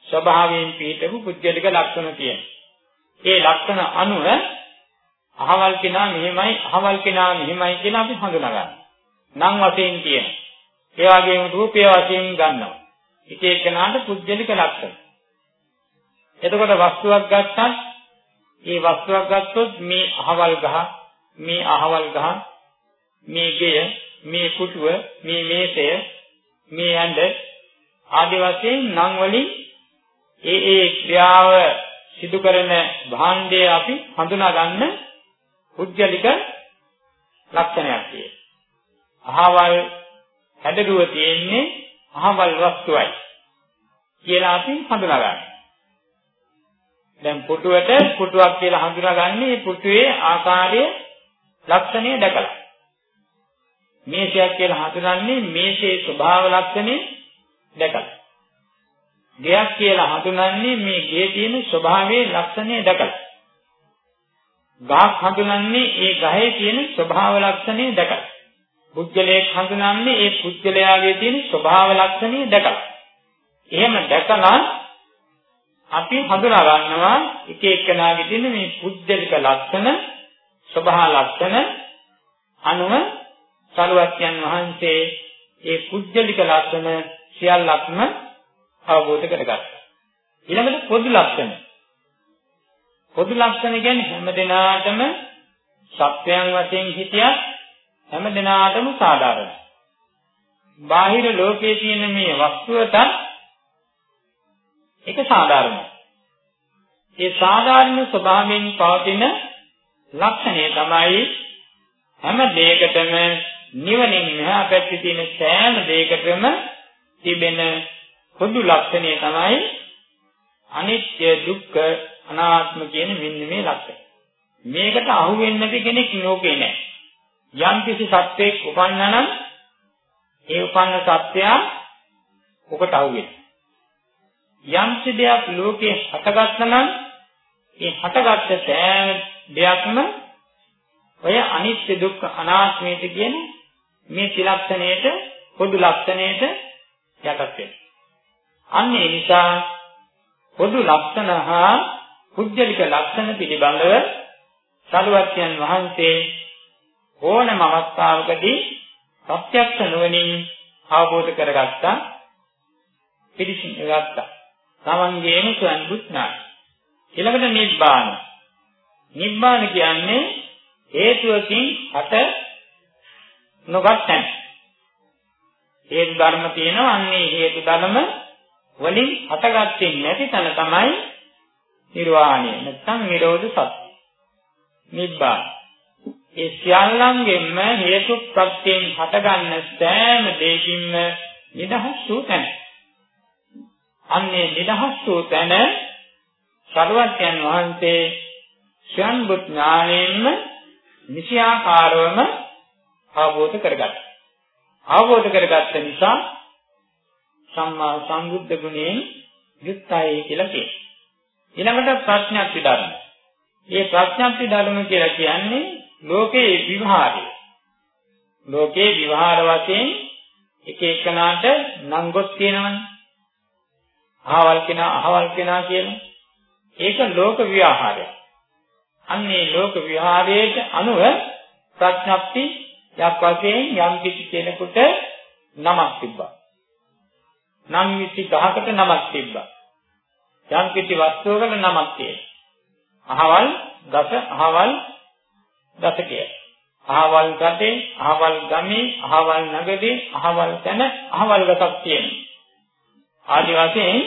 ස්වභාවයෙන් පිටපු පුද්ගලික ලක්ෂණ තියෙනවා. ඒ ලක්ෂණ අනුව අහවල් කෙනා මෙහෙමයි අහවල් කෙනා මෙහෙමයි කියලා අපි හඳුනා ගන්නවා. නම් වශයෙන් තියෙනවා. ඒ වගේම රූපය වශයෙන් ගන්නවා. එක එක්කෙනාට පුද්ගලික ලක්ෂණ. එතකොට වස්තුවක් ගත්තත් ඒ වස්තුවක් ගත්තොත් මේ අහවල් ගහ මේ අහවල් ගහ මේ ගෙය මේ කුටුව මේ මේසය මේ ඇඳ ආදි වශයෙන් නම් වලින් ඒ ඒ ක්‍රියාව සිදු කරන භාණ්ඩය අපි හඳුනා ගන්න පුද්ගලික ලක්ෂණයක් තියෙනවා. අහවල් හැඩරුව තියෙන්නේ අහවල් වස්තුවයි කියලා අපි හඳුනා ගන්නවා. දැන් පුටුවට පුටුවක් කියලා හඳුනාගන්නේ පුටුවේ ආකාරය ලක්ෂණය දැකලා. මේෂයක් කියලා හඳුනන්නේ මේෂයේ ස්වභාව ලක්ෂණය දැකලා. ගයක් කියලා හඳුනන්නේ මේ ගේ තියෙන ස්වභාවයේ ලක්ෂණය දැකලා. ගහක් හඳුනන්නේ ඒ ගහේ තියෙන ස්වභාව ලක්ෂණය දැකලා. පුද්ගලයෙක් හඳුනන්නේ ඒ පුද්ගලයාගේ තියෙන ස්වභාව ලක්ෂණය දැකලා. එහෙම දැකලා අපි හඳුනා ගන්නවා එක එක්කෙනාගේ තියෙන මේ පුද්ගලික ලක්ෂණ ස්වභාව ලක්ෂණ අනුව සරුවත්යන් වහන්සේ ඒ පුද්ගලික ලක්ෂණ සියල්ලක්ම අවබෝධ කරගත්තා. ඊළඟට පොදු ලක්ෂණ. පොදු ලක්ෂණ කියන්නේ හැම දිනාටම සත්‍යයන් වශයෙන් හිටියත් හැම දිනාටම සාධාරණයි. බාහිර ලෝකයේ තියෙන මේ වස්තුවට ඒක සාධාරණයි. ඒ සාධාරණ ස්වභාවයෙන් පවතින ලක්ෂණය තමයි හැම දෙයකටම නිවනින් මෙහා පැත්තේ තියෙන සෑම දෙයකටම තිබෙන පොදු ලක්ෂණය තමයි අනිත්‍ය දුක්ඛ අනාත්ම කියන මෙන්න මේ ලක්ෂණ. මේකට අහු වෙන්නේ නැති කෙනෙක් ලෝකේ නැහැ. යම් කිසි සත්‍යයක් උපන්නා නම් ඒ උපන්න සත්‍යය ඔකට අහු වෙනවා. යම් කිසි දෙයක් ලෝකේ හටගත්තා නම් ඒ හටගත්ත සෑම දෙයක්ම ඔය අනිත්‍ය දුක්ඛ අනාත්මයට කියන මේ ත්‍රිලක්ෂණයට පොදු ලක්ෂණයට යටත් වෙනවා. අන්න ඒ නිසා පොදු ලක්ෂණ හා පුද්ගලික ලක්ෂණ පිළිබඳව සරුවත්යන් වහන්සේ ඕනම අවස්ථාවකදී ප්‍රත්‍යක්ෂ නුවණින් අවබෝධ කරගත්තා පිළිසිඳ ගත්තා. තමන්ගේම ස්වයං බුද්ධාන. ඊළඟට නිබ්බාන. නිබ්බාන කියන්නේ හේතුවකින් හට නොගත් තැන. හේතු ධර්ම තියෙනවා අන්නේ හේතු ධර්ම වලින් හටගත්තේ නැති තැන තමයි නිර්වාණය. නැත්නම් නිරෝධ සත්‍ය. නිබ්බාන. ඒ සියල්ලංගෙන්ම හේතු ප්‍රත්‍යයෙන් හටගන්න සෑම දෙයකින්ම නිදහස් වූ තැන. අන්නේ නිදහස් වූ තැන සර්වඥන් වහන්සේ ස්වයං බුද්ධ ඥාණයෙන්ම නිසියාකාරවම අවබෝධ කරගත්තා. අවබෝධ කරගත්ත නිසා සම්මා සම්බුද්ධ ගුණයෙන් යුක්තයි කියලා කියනවා. ඊළඟට ප්‍රඥාක්ති ධර්ම. මේ ප්‍රඥාක්ති ධර්ම කියලා කියන්නේ ලෝකේ විවහාරය. ලෝකේ විවහාර වශයෙන් එක එකනාට නංගොත් තියෙනවනේ. අහවල් කෙනා අහවල් කෙනා කියන ඒක ලෝක විවහාරයක්. අන්නේ ලෝක විහාරයට අනුව ප්‍රඥප්ති යක් වශයෙන් යම් කිසි කෙනෙකුට නමක් තිබ්බා. නම් කිසි ගහකට නමක් තිබ්බා. යම් කිසි වස්තුවකට නමක් තියෙනවා. අහවල් දස අහවල් දසකය. අහවල් ගතේ අහවල් ගමේ අහවල් නගරේ අහවල් තැන අහවල් ගතක් තියෙනවා. ආදි වශයෙන්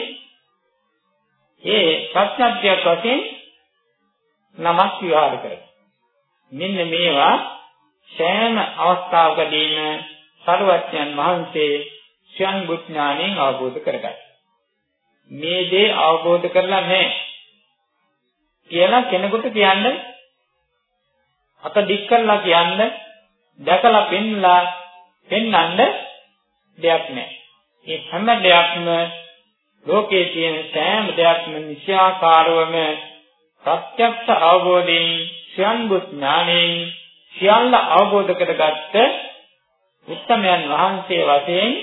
ඒ ප්‍රඥප්තියක් වශයෙන් නමක් විවහාර කරනවා. මෙන්න මේවා සෑම අවස්ථාවකදීම සරුවත්යන් වහන්සේ ස්වයං බුඥාණයෙන් අවබෝධ කරගත්තා. මේ දේ අවබෝධ කරලා නැහැ කියලා කෙනෙකුට කියන්න අත දික් කරලා කියන්න දැකලා පෙන්ලා පෙන්වන්න දෙයක් නැහැ. මේ හැම දෙයක්ම ලෝකයේ තියෙන සෑම දෙයක්ම නිශ්‍යාකාරවම ප්‍රත්‍යක්ෂ අවබෝධයෙන් සියන්බුත් ඥාණයෙන් සියල්ල අවබෝධ කරගත්ත උත්තමයන් වහන්සේ වශයෙන්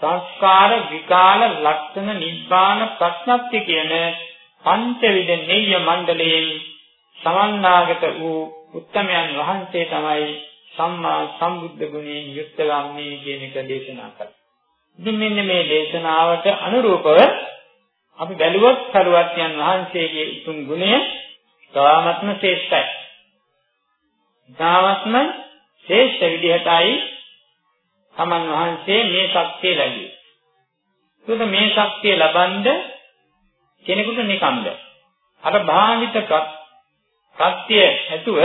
සංස්කාර විකාල ලක්ෂණ නිබ්බාන ප්‍රඥප්ති කියන පංචවිධ නෙය්‍ය මණ්ඩලයෙන් සමන්නාගත වූ උත්තමයන් වහන්සේ තමයි සම්මා සම්බුද්ධ ගුණයෙන් යුක්ත වන්නේ කියන එක දේශනා කළා. ඉතින් මෙන්න මේ දේශනාවට අනුරූපව අපි බැලුවොත් සරුවත්යන් වහන්සේගේ උතුම් ගුණය තාමත්ම ශ්‍රේෂ්ඨයි. තාමත්ම ශ්‍රේෂ්ඨ විදිහටයි තමන් වහන්සේ මේ ශක්තිය ලැබුවේ. ඒකට මේ ශක්තිය ලබනද කෙනෙකුට නිකම්ද. අර භාවිත සත්‍ය ඇතුව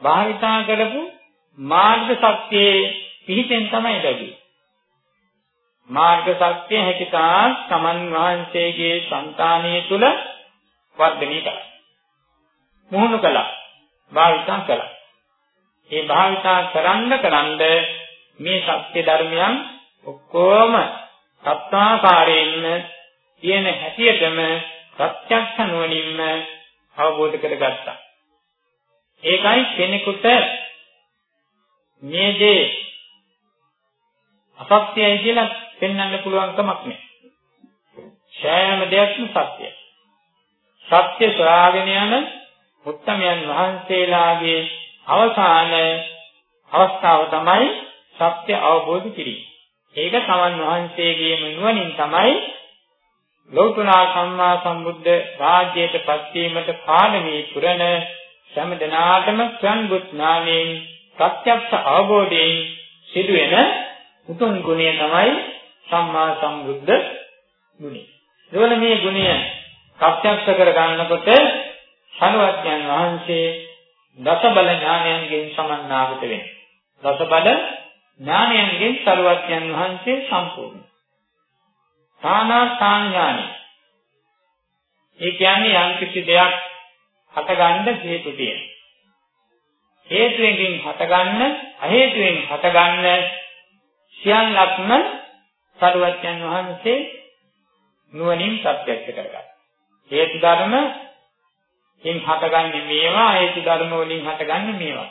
භාවිතා කරපු මාර්ග ශක්තියේ පිහිටෙන් තමයි ලැබෙන්නේ. මාර්ග ශක්තිය හැකිතා සමන් වහන්සේගේ సంతානිය තුල වර්ධනය කළා. මුහුණු කළා. භාවිතා කළා. ඒ භාවිතා කරන්න කරන්න මේ සත්‍ය ධර්මයන් ඔක්කොම සත්‍යාකාරයෙන් තියෙන හැටියටම ප්‍රත්‍යක්ෂ නුවණින්ම අවබෝධ කරගත්තා. ඒකයි කෙනෙකුට මේ දේ අපක්තියයි කියලා පෙන්වන්න පුළුවන් කමක් නැහැ. සෑම දෙයක්ම සත්‍යයි. සත්‍ය සොයාගෙන යන උත්තමයන් වහන්සේලාගේ අවසාන අවස්ථාව තමයි සත්‍ය අවබෝධ කිරීම. ඒක සමන් වහන්සේගේම නුවණින් තමයි ලෞතුනා සම්මා සම්බුද්ධ රාජ්‍යයට පත්වීමට පාරමී පුරන සෑම දිනාටම සංබුත් ඥානයෙන් ප්‍රත්‍යක්ෂ අවබෝධයෙන් සිදුවෙන උතුම් ගුණය තමයි සම්මා සම්බුද්ධ ගුණය. ඒවල මේ ගුණය ප්‍රත්‍යක්ෂ කර ගන්නකොට සරුවත්යන් වහන්සේ දසබල ඥානයන්ගෙන් සමන්නාගත වෙනවා. දසබල ඥානයන්ගෙන් සරුවත්යන් වහන්සේ සම්පූර්ණ. තානාස්ථාන ඥානය. ඒ කියන්නේ යම් කිසි දෙයක් හටගන්න හේතු තියෙනවා. හේතුවෙන් හටගන්න අහේතුවෙන් හටගන්න සියල්ලක්ම සරුවච්චන් වහන්සේ නුවණින් ප්‍රත්‍යක්ෂ කරගත්තා. හේතු ධර්ම එන් හටගන්නේ මේවා හේතු ධර්ම වලින් හටගන්නේ මේවා.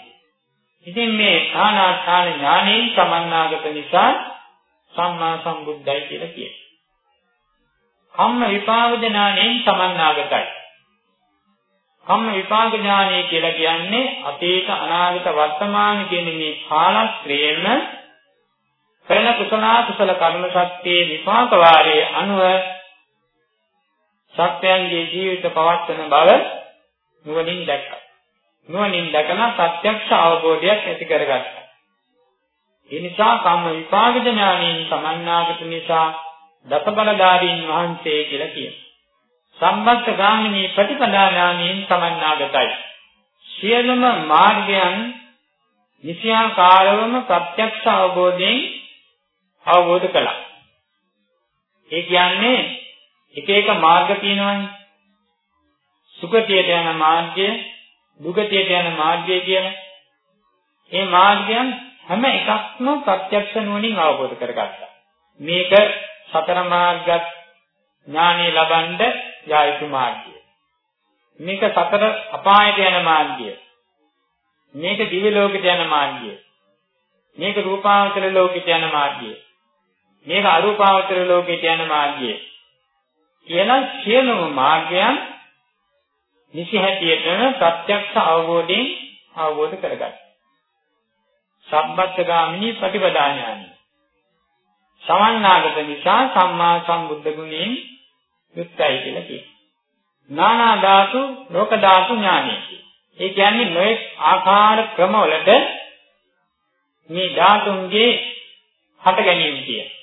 ඉතින් මේ ආනාපාන ඥානයෙන් සමන්නාගත නිසා සම්මා සම්බුද්ධයි කියලා කියනවා. කම්ම විපාක ඥානයෙන් සමන්නාගතයි. කම්ම විපාක ඥානය කියලා කියන්නේ අතීත අනාගත වර්තමාන කියන මේ කාලස්ත්‍රයේම කරන කුසල කුසල කර්ම ශක්තියේ විපාක වාරයේ අනුව සත්‍යයන්ගේ ජීවිත පවත්වන බව නුවණින් දැක්කා. නුවණින් දැකලා ප්‍රත්‍යක්ෂ අවබෝධයක් ඇති කරගත්තා. ඒ නිසා කම්ම විපාක ඥානයෙන් සමන්නාගත නිසා දසබලධාරීන් වහන්සේ කියලා කියනවා. සම්බත් ගාමිනී ප්‍රතිපදා ඥානයෙන් සමන්නාගතයි. සියලුම මාර්ගයන් නිසියාකාරවම ප්‍රත්‍යක්ෂ අවබෝධයෙන් අවබෝධ කළා. ඒ කියන්නේ එක එක මාර්ග තියෙනවානේ. සුගතියට යන මාර්ගය, දුගතියට යන මාර්ගය කියලා. මේ මාර්ගයන් හැම එකක්ම ප්‍රත්‍යක්ෂ නුවණින් අවබෝධ කරගත්තා. මේක සතර මාර්ග ඥානෙ ලබනද යායුතු මාර්ගය. මේක සතර අපායට යන මාර්ගය. මේක දිව්‍ය ලෝකයට යන මාර්ගය. මේක රූපාවචර ලෝකයට යන මාර්ගය. මේක අරූපාවචර ලෝකයට යන මාර්ගය. කියන සියලුම මාර්ගයන් නිසි හැටියටම ප්‍රත්‍යක්ෂ අවබෝධයෙන් අවබෝධ කරගන්න. සම්බත්ගාමිනී ප්‍රතිපදා ඥානයි. සමන්නාගත නිසා සම්මා සම්බුද්ධ ගුණයෙන් යුක්තයි කියලා කියනවා. නානා ධාතු ලෝක ධාතු ඥානය. ඒ කියන්නේ නොඑක් ආකාර ක්‍රමවලට මේ ධාතුන්ගේ හට ගැනීම කිය.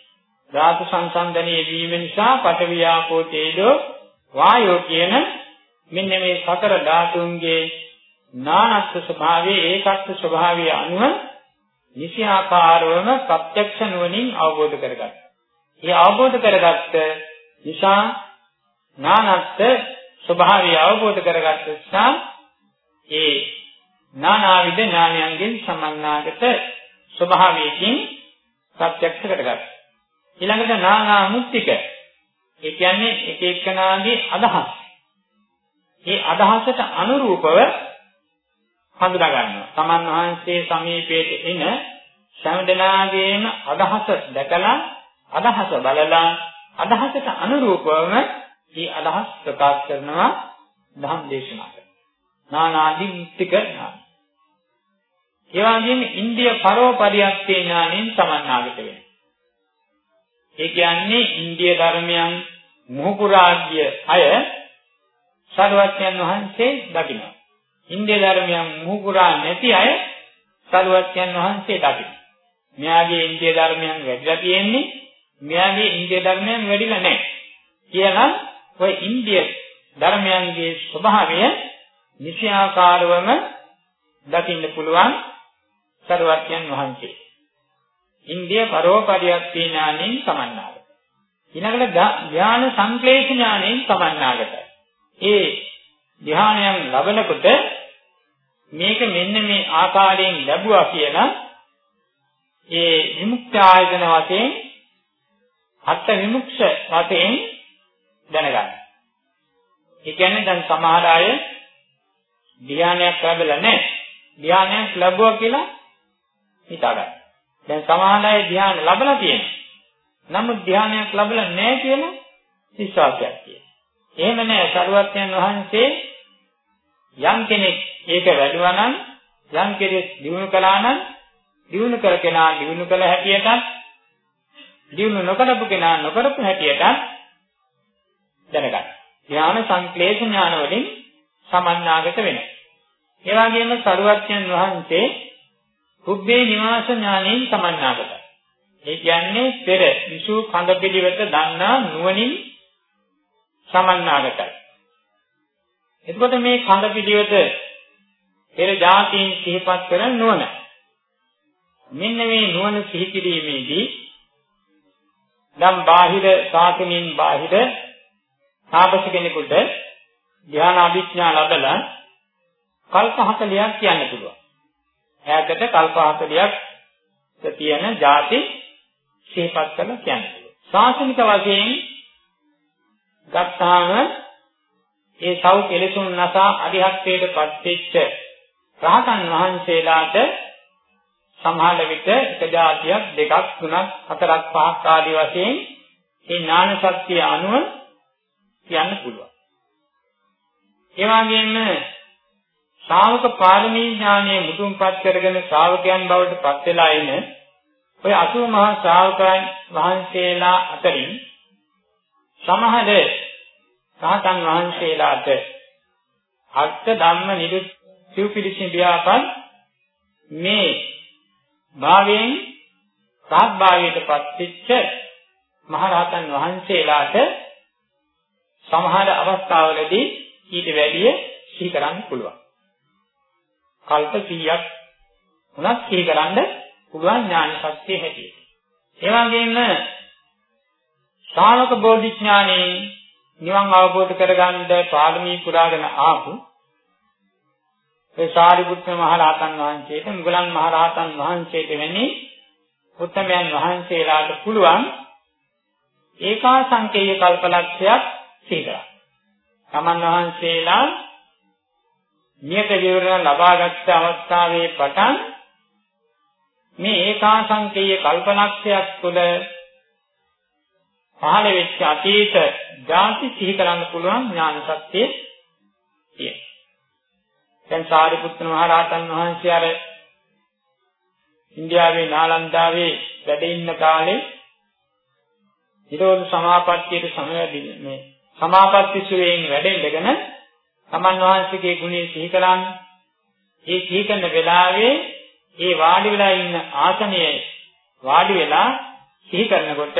ධාතු සංසන්දනයේ වීම නිසා පඨවි ආපෝ තේජෝ වායෝ කියන මෙන්න මේ සතර ධාතුන්ගේ නානත්ව ස්වභාවයේ ඒකත්ව ස්වභාවයේ අනුව නිසි ආකාරවම ප්‍රත්‍යක්ෂ නුවණින් අවබෝධ කරගත්තා. ඒ අවබෝධ කරගත්ත නිසා නානත්ව ස්වභාවය අවබෝධ කරගත්ත නිසා ඒ නානාවිද ඥානයන්ගෙන් සමන්නාගත ස්වභාවයකින් ප්‍රත්‍යක්ෂ කරගත්තා. ඊළඟට නානා මුක්තික ඒ කියන්නේ එක එක්කනාගේ අදහස්. ඒ අදහසට අනුරූපව හඳුනා ගන්නවා. තමන් වහන්සේ සමීපයට එන සෑම දෙනාගේම අදහස දැකලා අදහස බලලා අදහසට අනුරූපවම මේ අදහස් ප්‍රකාශ කරනවා ධම් දේශනා කරනවා. නානාදි මුක්තික ඥාන. ඒ වගේම ඉන්දිය පරෝපරියක්තේ ඥාණයෙන් සමන්නාගත වෙනවා. ඒ කියන්නේ ඉන්දිය ධර්මයන් මොහුකුරාග්‍ය අය සරුවත්යන් වහන්සේ දකිනවා. ඉන්දිය ධර්මයන් මොහුකුරා නැති අය සරුවත්යන් වහන්සේ දකිනවා. මෙයාගේ ඉන්දිය ධර්මයන් වැඩිලා තියෙන්නේ මෙයාගේ ඉන්දිය ධර්මයන් වැඩිලා නැහැ. කියලා ඔය ඉන්දිය ධර්මයන්ගේ ස්වභාවය නිසියාකාරවම දකින්න පුළුවන් සරුවත්යන් වහන්සේ. ඉන්දිය පරෝපරියක්ති ඥානෙන් සමන්නාගත. ඊළඟට ධ්‍යාන සංක්ලේශ ඥානෙන් සමන්නාගතයි. ඒ ධ්‍යානයන් ලබනකොට මේක මෙන්න මේ ආකාරයෙන් ලැබුවා කියලා ඒ විමුක්ති ආයතන වශයෙන් අත්ත විමුක්ෂ වශයෙන් දැනගන්න. ඒ කියන්නේ දැන් සමහර අය ධ්‍යානයක් ලැබලා නැහැ. ධ්‍යානයක් ලැබුවා කියලා හිතාගන්න. දැන් සමහර අය ධ්‍යාන ලැබලා තියෙනවා. නමුත් ධ්‍යානයක් ලැබලා නැහැ කියලා විශ්වාසයක් තියෙනවා. එහෙම නැහැ සරුවත්යන් වහන්සේ යම් කෙනෙක් ඒක වැඩුවා නම් යම් කෙනෙක් දිනු කළා නම් දිනු කර කෙනා දිනු කළ හැටියට දිනු නොකරපු කෙනා නොකරපු හැටියට දැනගන්න. ඥාන සංක්ලේශ ඥාන වලින් සමන්නාගත වෙනවා. ඒ වගේම සරුවත්යන් වහන්සේ කුබ්බේ නිවාස ඥානයෙන් සමන්නාගතයි. ඒ කියන්නේ පෙර විසු කඳ පිළිවෙත දන්නා නුවණින් සමන්නාගතයි. එතකොට මේ කඳ පිළිවෙත පෙර જાතීන් සිහිපත් කරන නුවණ. මෙන්න මේ නුවණ සිහි කිරීමේදී නම් බාහිර සාසනින් බාහිර තාපස කෙනෙකුට ධ්‍යාන අභිඥා ලැබලා කල්ප 40ක් කියන්න පුළුවන්. ඈතට කල්ප 40ක් තියෙන ಜಾති සිහිපත් කරලා කියන්න පුළුවන්. ශාසනික වශයෙන් ගත්තාම ඒ සව් කෙලෙසුන් නැසා අරිහත්ත්වයට පත්වෙච්ච රහතන් වහන්සේලාට සමහර විට එක જાතියක් දෙකක් තුනක් හතරක් පහක් ආදී වශයෙන් මේ ඥාන ශක්තිය අනුව කියන්න පුළුවන්. ඒ වගේම ශ්‍රාවක පාරමී ඥානයේ මුතුන්පත් කරගෙන ශ්‍රාවකයන් බවට පත් වෙලා ඉන ඔය 80 මහා ශ්‍රාවකයන් වහන්සේලා අතරින් සමහර සාතන් වහන්සේලාට අර්ථ ධම්ම නිරුත් සිව් පිළිසින් ව්‍යාපන් මේ භාවයෙන් සාත් භාවයට පත්වෙච්ච මහරහතන් වහන්සේලාට සමහර අවස්ථාවලදී ඊට වැඩිය සිහි කරන්න පුළුවන්. කල්ප 100ක් උනත් සිහි කරන්න පුළුවන් ඥාන ශක්තිය හැටියට. ඒ වගේම ශ්‍රාවක බෝධිඥානයේ නිවන් අවබෝධ කරගන්න පාරමී පුරාගෙන ආපු ඒ සාරිපුත්‍ර මහ රහතන් වහන්සේට මුගලන් මහ රහතන් වහන්සේට වෙන්නේ උත්තමයන් වහන්සේලාට පුළුවන් ඒකා සංකේය කල්පලක්ෂයක් සීලා. තමන් වහන්සේලා නියත විවරණ ලබාගත් අවස්ථාවේ පටන් මේ ඒකා සංකේය කල්පලක්ෂයක් තුළ පහළ වෙච්ච අතීත ධාති සිහි කරන්න පුළුවන් ඥාන ශක්තිය තියෙනවා. දැන් සාරිපුත්‍ර මහ රහතන් වහන්සේ අර ඉන්දියාවේ නාලන්දාවේ වැඩ ඉන්න කාලේ නිරෝධ සමාපත්තියට සමවැදී මේ සමාපatti සුවයෙන් වැඩෙන්නගෙන තමන් වහන්සේගේ ගුණය සිහි කරන්නේ ඒ සිහි කරන වෙලාවේ ඒ වාඩි වෙලා ඉන්න ආසනයේ වාඩි වෙලා සිහි කරනකොට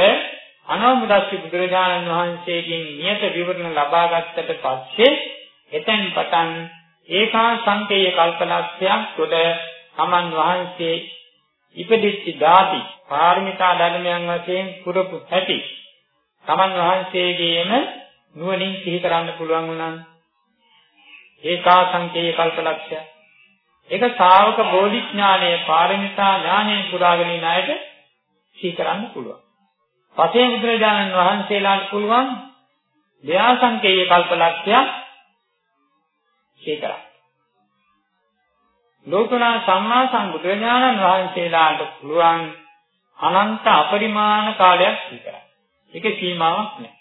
අනවමුදස්සි බුදුරජාණන් වහන්සේගෙන් නියත විවරණ ලබා ගත්තට පස්සේ එතෙන් පටන් ඒකා සංකේය කල්පලක්ෂයක් තුළ තමන් වහන්සේ ඉපදිච්ච ධාති පාරමිතා ධර්මයන් වශයෙන් පුරපු ඇති තමන් වහන්සේගේම නුවණින් සිහි කරන්න පුළුවන් වුණා. ඒකා සංකේය කල්පලක්ෂය ඒක ශාවක බෝධිඥානයේ පාරමිතා ඥානයෙන් පුරාගෙන ඉන අයට සිහි කරන්න පුළුවන් පසේ බුදුරජාණන් වහන්සේලාට පුළුවන් ව්‍යාසංකේය කල්පලක්ෂයක් ඒකයි. ලෝකනා සම්මා සම්බුදුරජාණන් වහන්සේලාට පුළුවන් අනන්ත අපරිමාණ කාලයක් විතරයි. ඒකේ සීමාවක් නැහැ.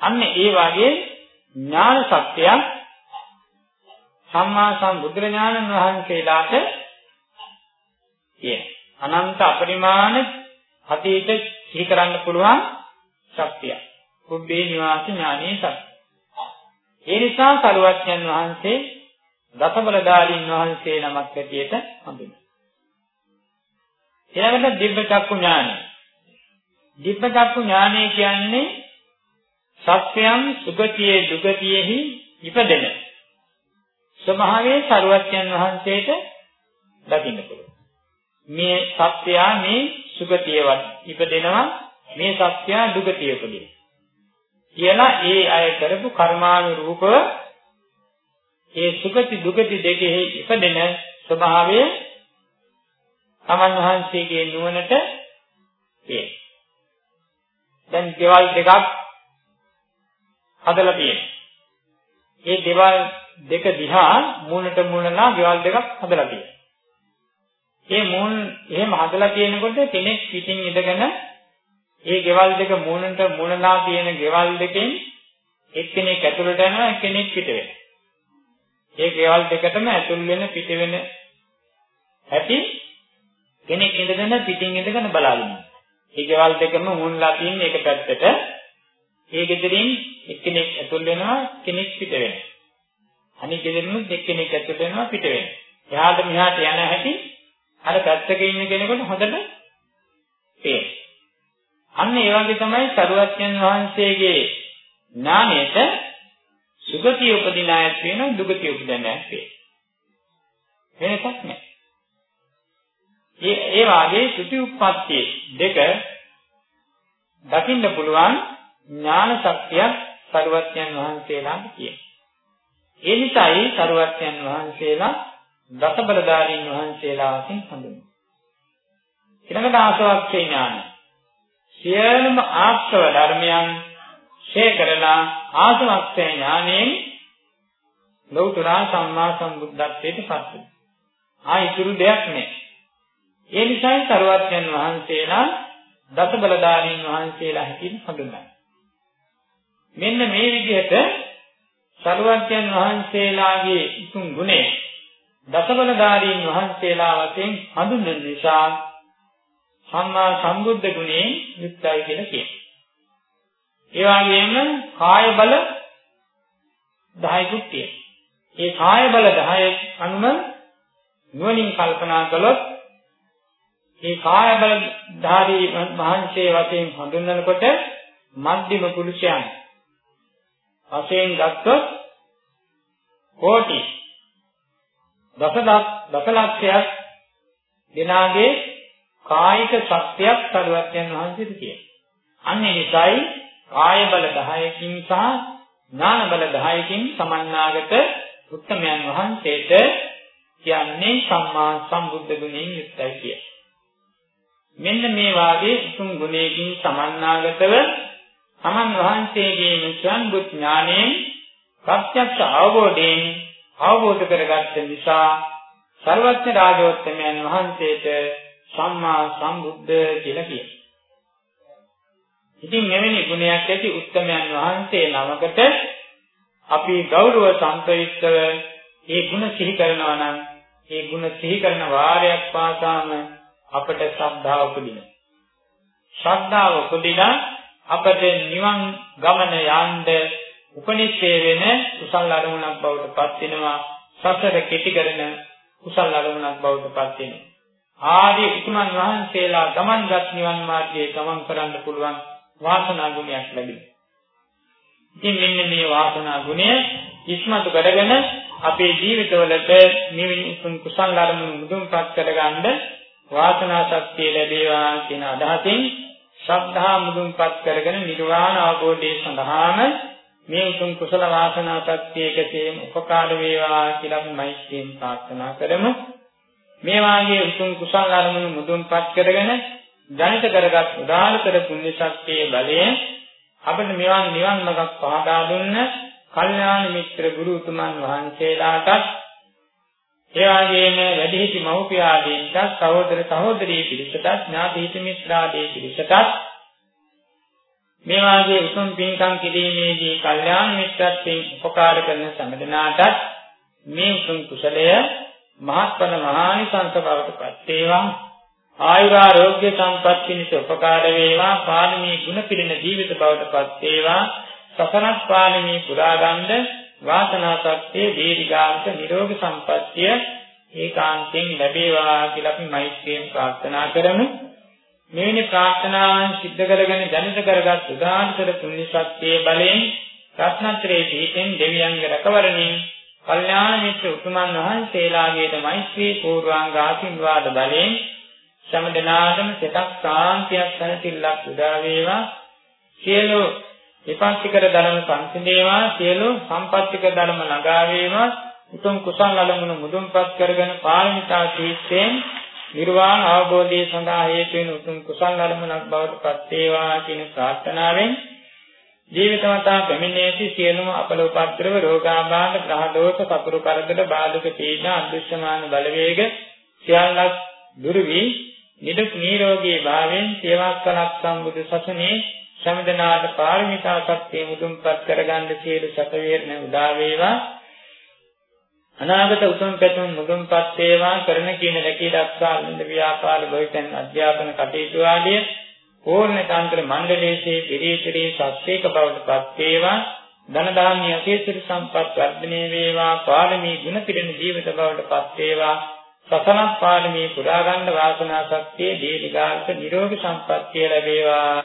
අන්න ඒ වගේ ඥාන සත්‍යයක් සම්මා සම්බුදුරජාණන් වහන්සේලාට කියන අනන්ත අපරිමාණ අතීත සිහි කරන්න පුළුවන් ශක්තිය. කුබ්බේ නිවාස ඥානයේ ශක්තිය. ඒ නිසා සරුවච්යන් වහන්සේ දසබලධාරීන් වහන්සේ නමක් හැටියට හඳුන්වනවා. ඊළඟට දිබ්බ චක්කු ඥානය. දිබ්බ චක්කු ඥානය කියන්නේ සත්‍යයන් සුගතියේ දුගතියෙහි ඉපදෙන ස්වභාවයේ සරුවච්යන් වහන්සේට දකින්න පුළුවන්. මේ සත්‍යය මේ සුගතියවත් ඉපදෙනවා මේ සත්‍යය දුගතිය උපදින. කියලා ඒ අය කරපු කර්මානුරූපව ඒ සුගති දුගති දෙකෙහි ඉපදෙන ස්වභාවය තමන් වහන්සේගේ නුවණට ඒ දැන් දේවල් දෙකක් හදලා තියෙනවා. ඒ දේවල් දෙක දිහා මූණට මූණලා දේවල් දෙකක් හදලා තියෙනවා. ඒ මූණ එහෙම හදලා තියෙනකොට කෙනෙක් පිටින් ඉඳගෙන ඒ ගෙවල් දෙක මූණට මූණලා තියෙන ගෙවල් දෙකෙන් එක්කෙනෙක් ඇතුළට යනවා එක්කෙනෙක් පිට වෙනවා. ඒ ගෙවල් දෙකටම ඇතුල් වෙන පිට වෙන ඇති කෙනෙක් ඉඳගෙන පිටින් ඉඳගෙන බලාගෙන ඒ ගෙවල් දෙකම මූණලා තියෙන එක පැත්තට ඒ ගෙදරින් එක්කෙනෙක් ඇතුල් වෙනවා කෙනෙක් පිට වෙනවා. අනිත් ගෙදරිනුත් එක්කෙනෙක් ඇතුල් වෙනවා පිට වෙනවා. එහාට මෙහාට යන හැටි අර පැත්තක ඉන්න කෙනෙකුට හොඳට පේනවා. අන්න ඒ වගේ තමයි සරුවත්යන් වහන්සේගේ ඥාණයට සුගතිය උපදින අයත් වෙනවා දුගතිය උපදින අයත් වෙනවා. වෙනසක් නැහැ. ඒ ඒ වාගේ සුති උප්පත්ති දෙක දකින්න පුළුවන් ඥාන ශක්තියක් සරුවත්යන් වහන්සේලාට තියෙනවා. ඒ නිසායි සරුවත්යන් වහන්සේලා දසබලධාරීන් වහන්සේලා වශයෙන් හඳුන්වනවා. ඊළඟට ආසවක්ඛේ ඥානය. සියලුම ආශ්‍රව ධර්මයන් ඡේ කරලා ආසවක්ඛේ ඥානයෙන් ලෞතර සම්මා සම්බුද්ධත්වයට පත් වෙනවා. ආ ඉතුරු දෙයක් නැහැ. ඒ නිසායි සරුවත්යන් වහන්සේලා දසබලධාරීන් වහන්සේලා හැටියට හඳුන්වන්නේ. මෙන්න මේ විදිහට සරුවත්යන් වහන්සේලාගේ උතුම් ගුණය දසබලධාරීන් වහන්සේලා වශයෙන් හඳුන්වන නිසා සම්මා සම්බුද්ධ ගුණයෙන් යුක්තයි කියලා කියනවා. ඒ වගේම කාය බල 10කුත් තියෙනවා. ඒ කාය බල 10 අනුව නුවණින් කල්පනා කළොත් ඒ කාය බල ධාරී මහන්සේ වශයෙන් හඳුන්වනකොට මධ්‍යම පුරුෂයන් වශයෙන් ගත්තොත් කෝටි දසදස් දසලක්ෂයක් දෙනාගේ කායික ශක්තියක් සරුවත්යන් වහන්සේට තියෙනවා. අන්න ඒ නිසායි කාය බල 10කින් සහ ඥාන බල 10කින් සමන්නාගත උත්තමයන් වහන්සේට කියන්නේ සම්මා සම්බුද්ධ ගුණයෙන් යුක්තයි කිය. මෙන්න මේ වාගේ උතුම් ගුණයකින් සමන්නාගතව සමන් වහන්සේගේ නිසංගුත් ඥාණයෙන් ප්‍රත්‍යක්ෂ අවබෝධයෙන් අවබෝධ කරගත්ත නිසා සර්වඥ රාජෝත්තමයන් වහන්සේට සම්මා සම්බුද්ධ කියලා කියනවා. ඉතින් මෙවැනි ගුණයක් ඇති උත්තමයන් වහන්සේ නමකට අපි ගෞරව සම්ප්‍රයුක්තව ඒ ගුණ සිහි කරනවා නම් ඒ ගුණ සිහි කරන වාරයක් පාසාම අපට ශ්‍රද්ධාව උපදිනවා. ශ්‍රද්ධාව උපදිනා අපට නිවන් ගමන යන්න උපනිෂේ වෙන කුසල් අරමුණක් බවට පත් වෙනවා. සසර කෙටි කරන කුසල් අරමුණක් බවට පත් වෙනවා. ආදී උතුමන් වහන්සේලා ගමන්ගත් නිවන් මාර්ගයේ ගමන් කරන්න පුළුවන් වාසනා ගුණයක් ලැබෙනවා. ඉතින් මෙන්න මේ වාසනා ගුණය ඉස්මතු කරගෙන අපේ ජීවිතවලට නිවින් කුසල් අරමුණු මුදුන්පත් කරගන්න වාසනා ශක්තිය ලැබේවා කියන අදහසින් ශ්‍රද්ධා මුදුන්පත් කරගෙන නිර්වාණ අවබෝධය සඳහාම මේ උතුම් කුසල වාසනා ප්‍රත්‍යයකතේම උපකාර වේවා කියලා මෛත්‍රියෙන් ප්‍රාර්ථනා කරමු. මේ වාගේ උතුම් කුසල අරමුණු මුදුන්පත් කරගෙන ජනිත කරගත් උදාාරතර පුණ්‍ය ශක්තියේ බලයෙන් අපිට මෙවන් නිවන් මාර්ගක් පහදා දුන්න කල්යාණ මිත්‍ර ගුරු උතුමන් වහන්සේලාටත් ඒ වගේම වැඩිහිටි මව්පිය ආදීන්ට සහෝදර සහෝදරී පිරිසටත් ඥාති හිත මිත්‍රාදී පිරිසටත් මේ වාගේ උතුම් පින්කම් කිරීමේදී කල්යාණ මිත්‍රත්වයෙන් උපකාර කරන සම්මදනාටත් මේ උතුම් කුසලය මහත්ඵල මහානිසංස බවට පත් වේවා. ආයුරාෝග්‍ය සම්පත් පිණිස උපකාර වේවා. පාරමී ගුණ පිළින ජීවිත බවට පත් වේවා. සසනස් පාරමී පුරා ගන්න වාසනා සත්‍ය දීර්ඝාන්ත නිරෝගී සම්පත්තිය ඒකාන්තයෙන් ලැබේවා කියලා අපි මෛත්‍රියෙන් ප්‍රාර්ථනා කරමු. මෙවැනි ප්‍රාර්ථනාවන් සිද්ධ කරගෙන දැනිට කරගත් උදාාරතර පුණ්‍ය ශක්තියේ බලයෙන් රත්නත්‍රයේ පිහිටෙන් දෙවියන්ගේ රැකවරණින් කල්යාණ මිත්‍ර උතුමන් වහන්සේලාගේද මෛත්‍රී පූර්වාංග ආශිර්වාද බලයෙන් සමදනාදම සිතක් සාන්තියක් සැනසෙල්ලක් උදා වේවා. සියලු විපස්සිකර ධර්ම සංසිඳේවා සියලු සම්පත්තික ධර්ම ළඟා වේවා උතුම් කුසල් අලමුණු මුදුන්පත් කරගෙන පාරමිතා ශීර්ෂයෙන් නිර්වාණ අවබෝධය සඳහා හේතු වෙන උතුම් කුසල් අරමුණක් බවට පත් වේවා කියන ප්‍රාර්ථනාවෙන් ජීවිත මතා පැමිණෙති. සියලුම අපල උපද්‍රව රෝගාබාධ ග්‍රහ දෝෂ සතුරු කරදර බාධක පීඩා අදෘශ්‍යමාන බලවේග සියල්ලක් දුරු වී නිදුක් නිරෝගී භාවයෙන් සේවාස්කලක් සම්බුදු සසුනේ සම්දනාට පාරමිතා ශක්තිය මුදුන්පත් කරගන්න සියලු සැපවීරණ උදා වේවා. අනාගත උතුම් පැතුම් මුදුන්පත් වේවා කරන කියන රැකී රක්ෂා නින්ද ව්‍යාපාර ගොවිතැන් අධ්‍යාපන කටයුතු ආදී ඕර්ණ තන්ත්‍ර මණ්ඩලයේ පිරිසිරි සත්‍යක බවට පත් වේවා. ධන දාන්‍ය අසීසිර සම්පත් වර්ධනය වේවා. පාරමී ගුණ පිරෙන ජීවිත බවට පත් වේවා. සසනක් පාරමී පුරා ගන්න වාසනා ශක්තිය දීර්ඝාර්ථ නිරෝගී සම්පත්තිය ලැබේවා.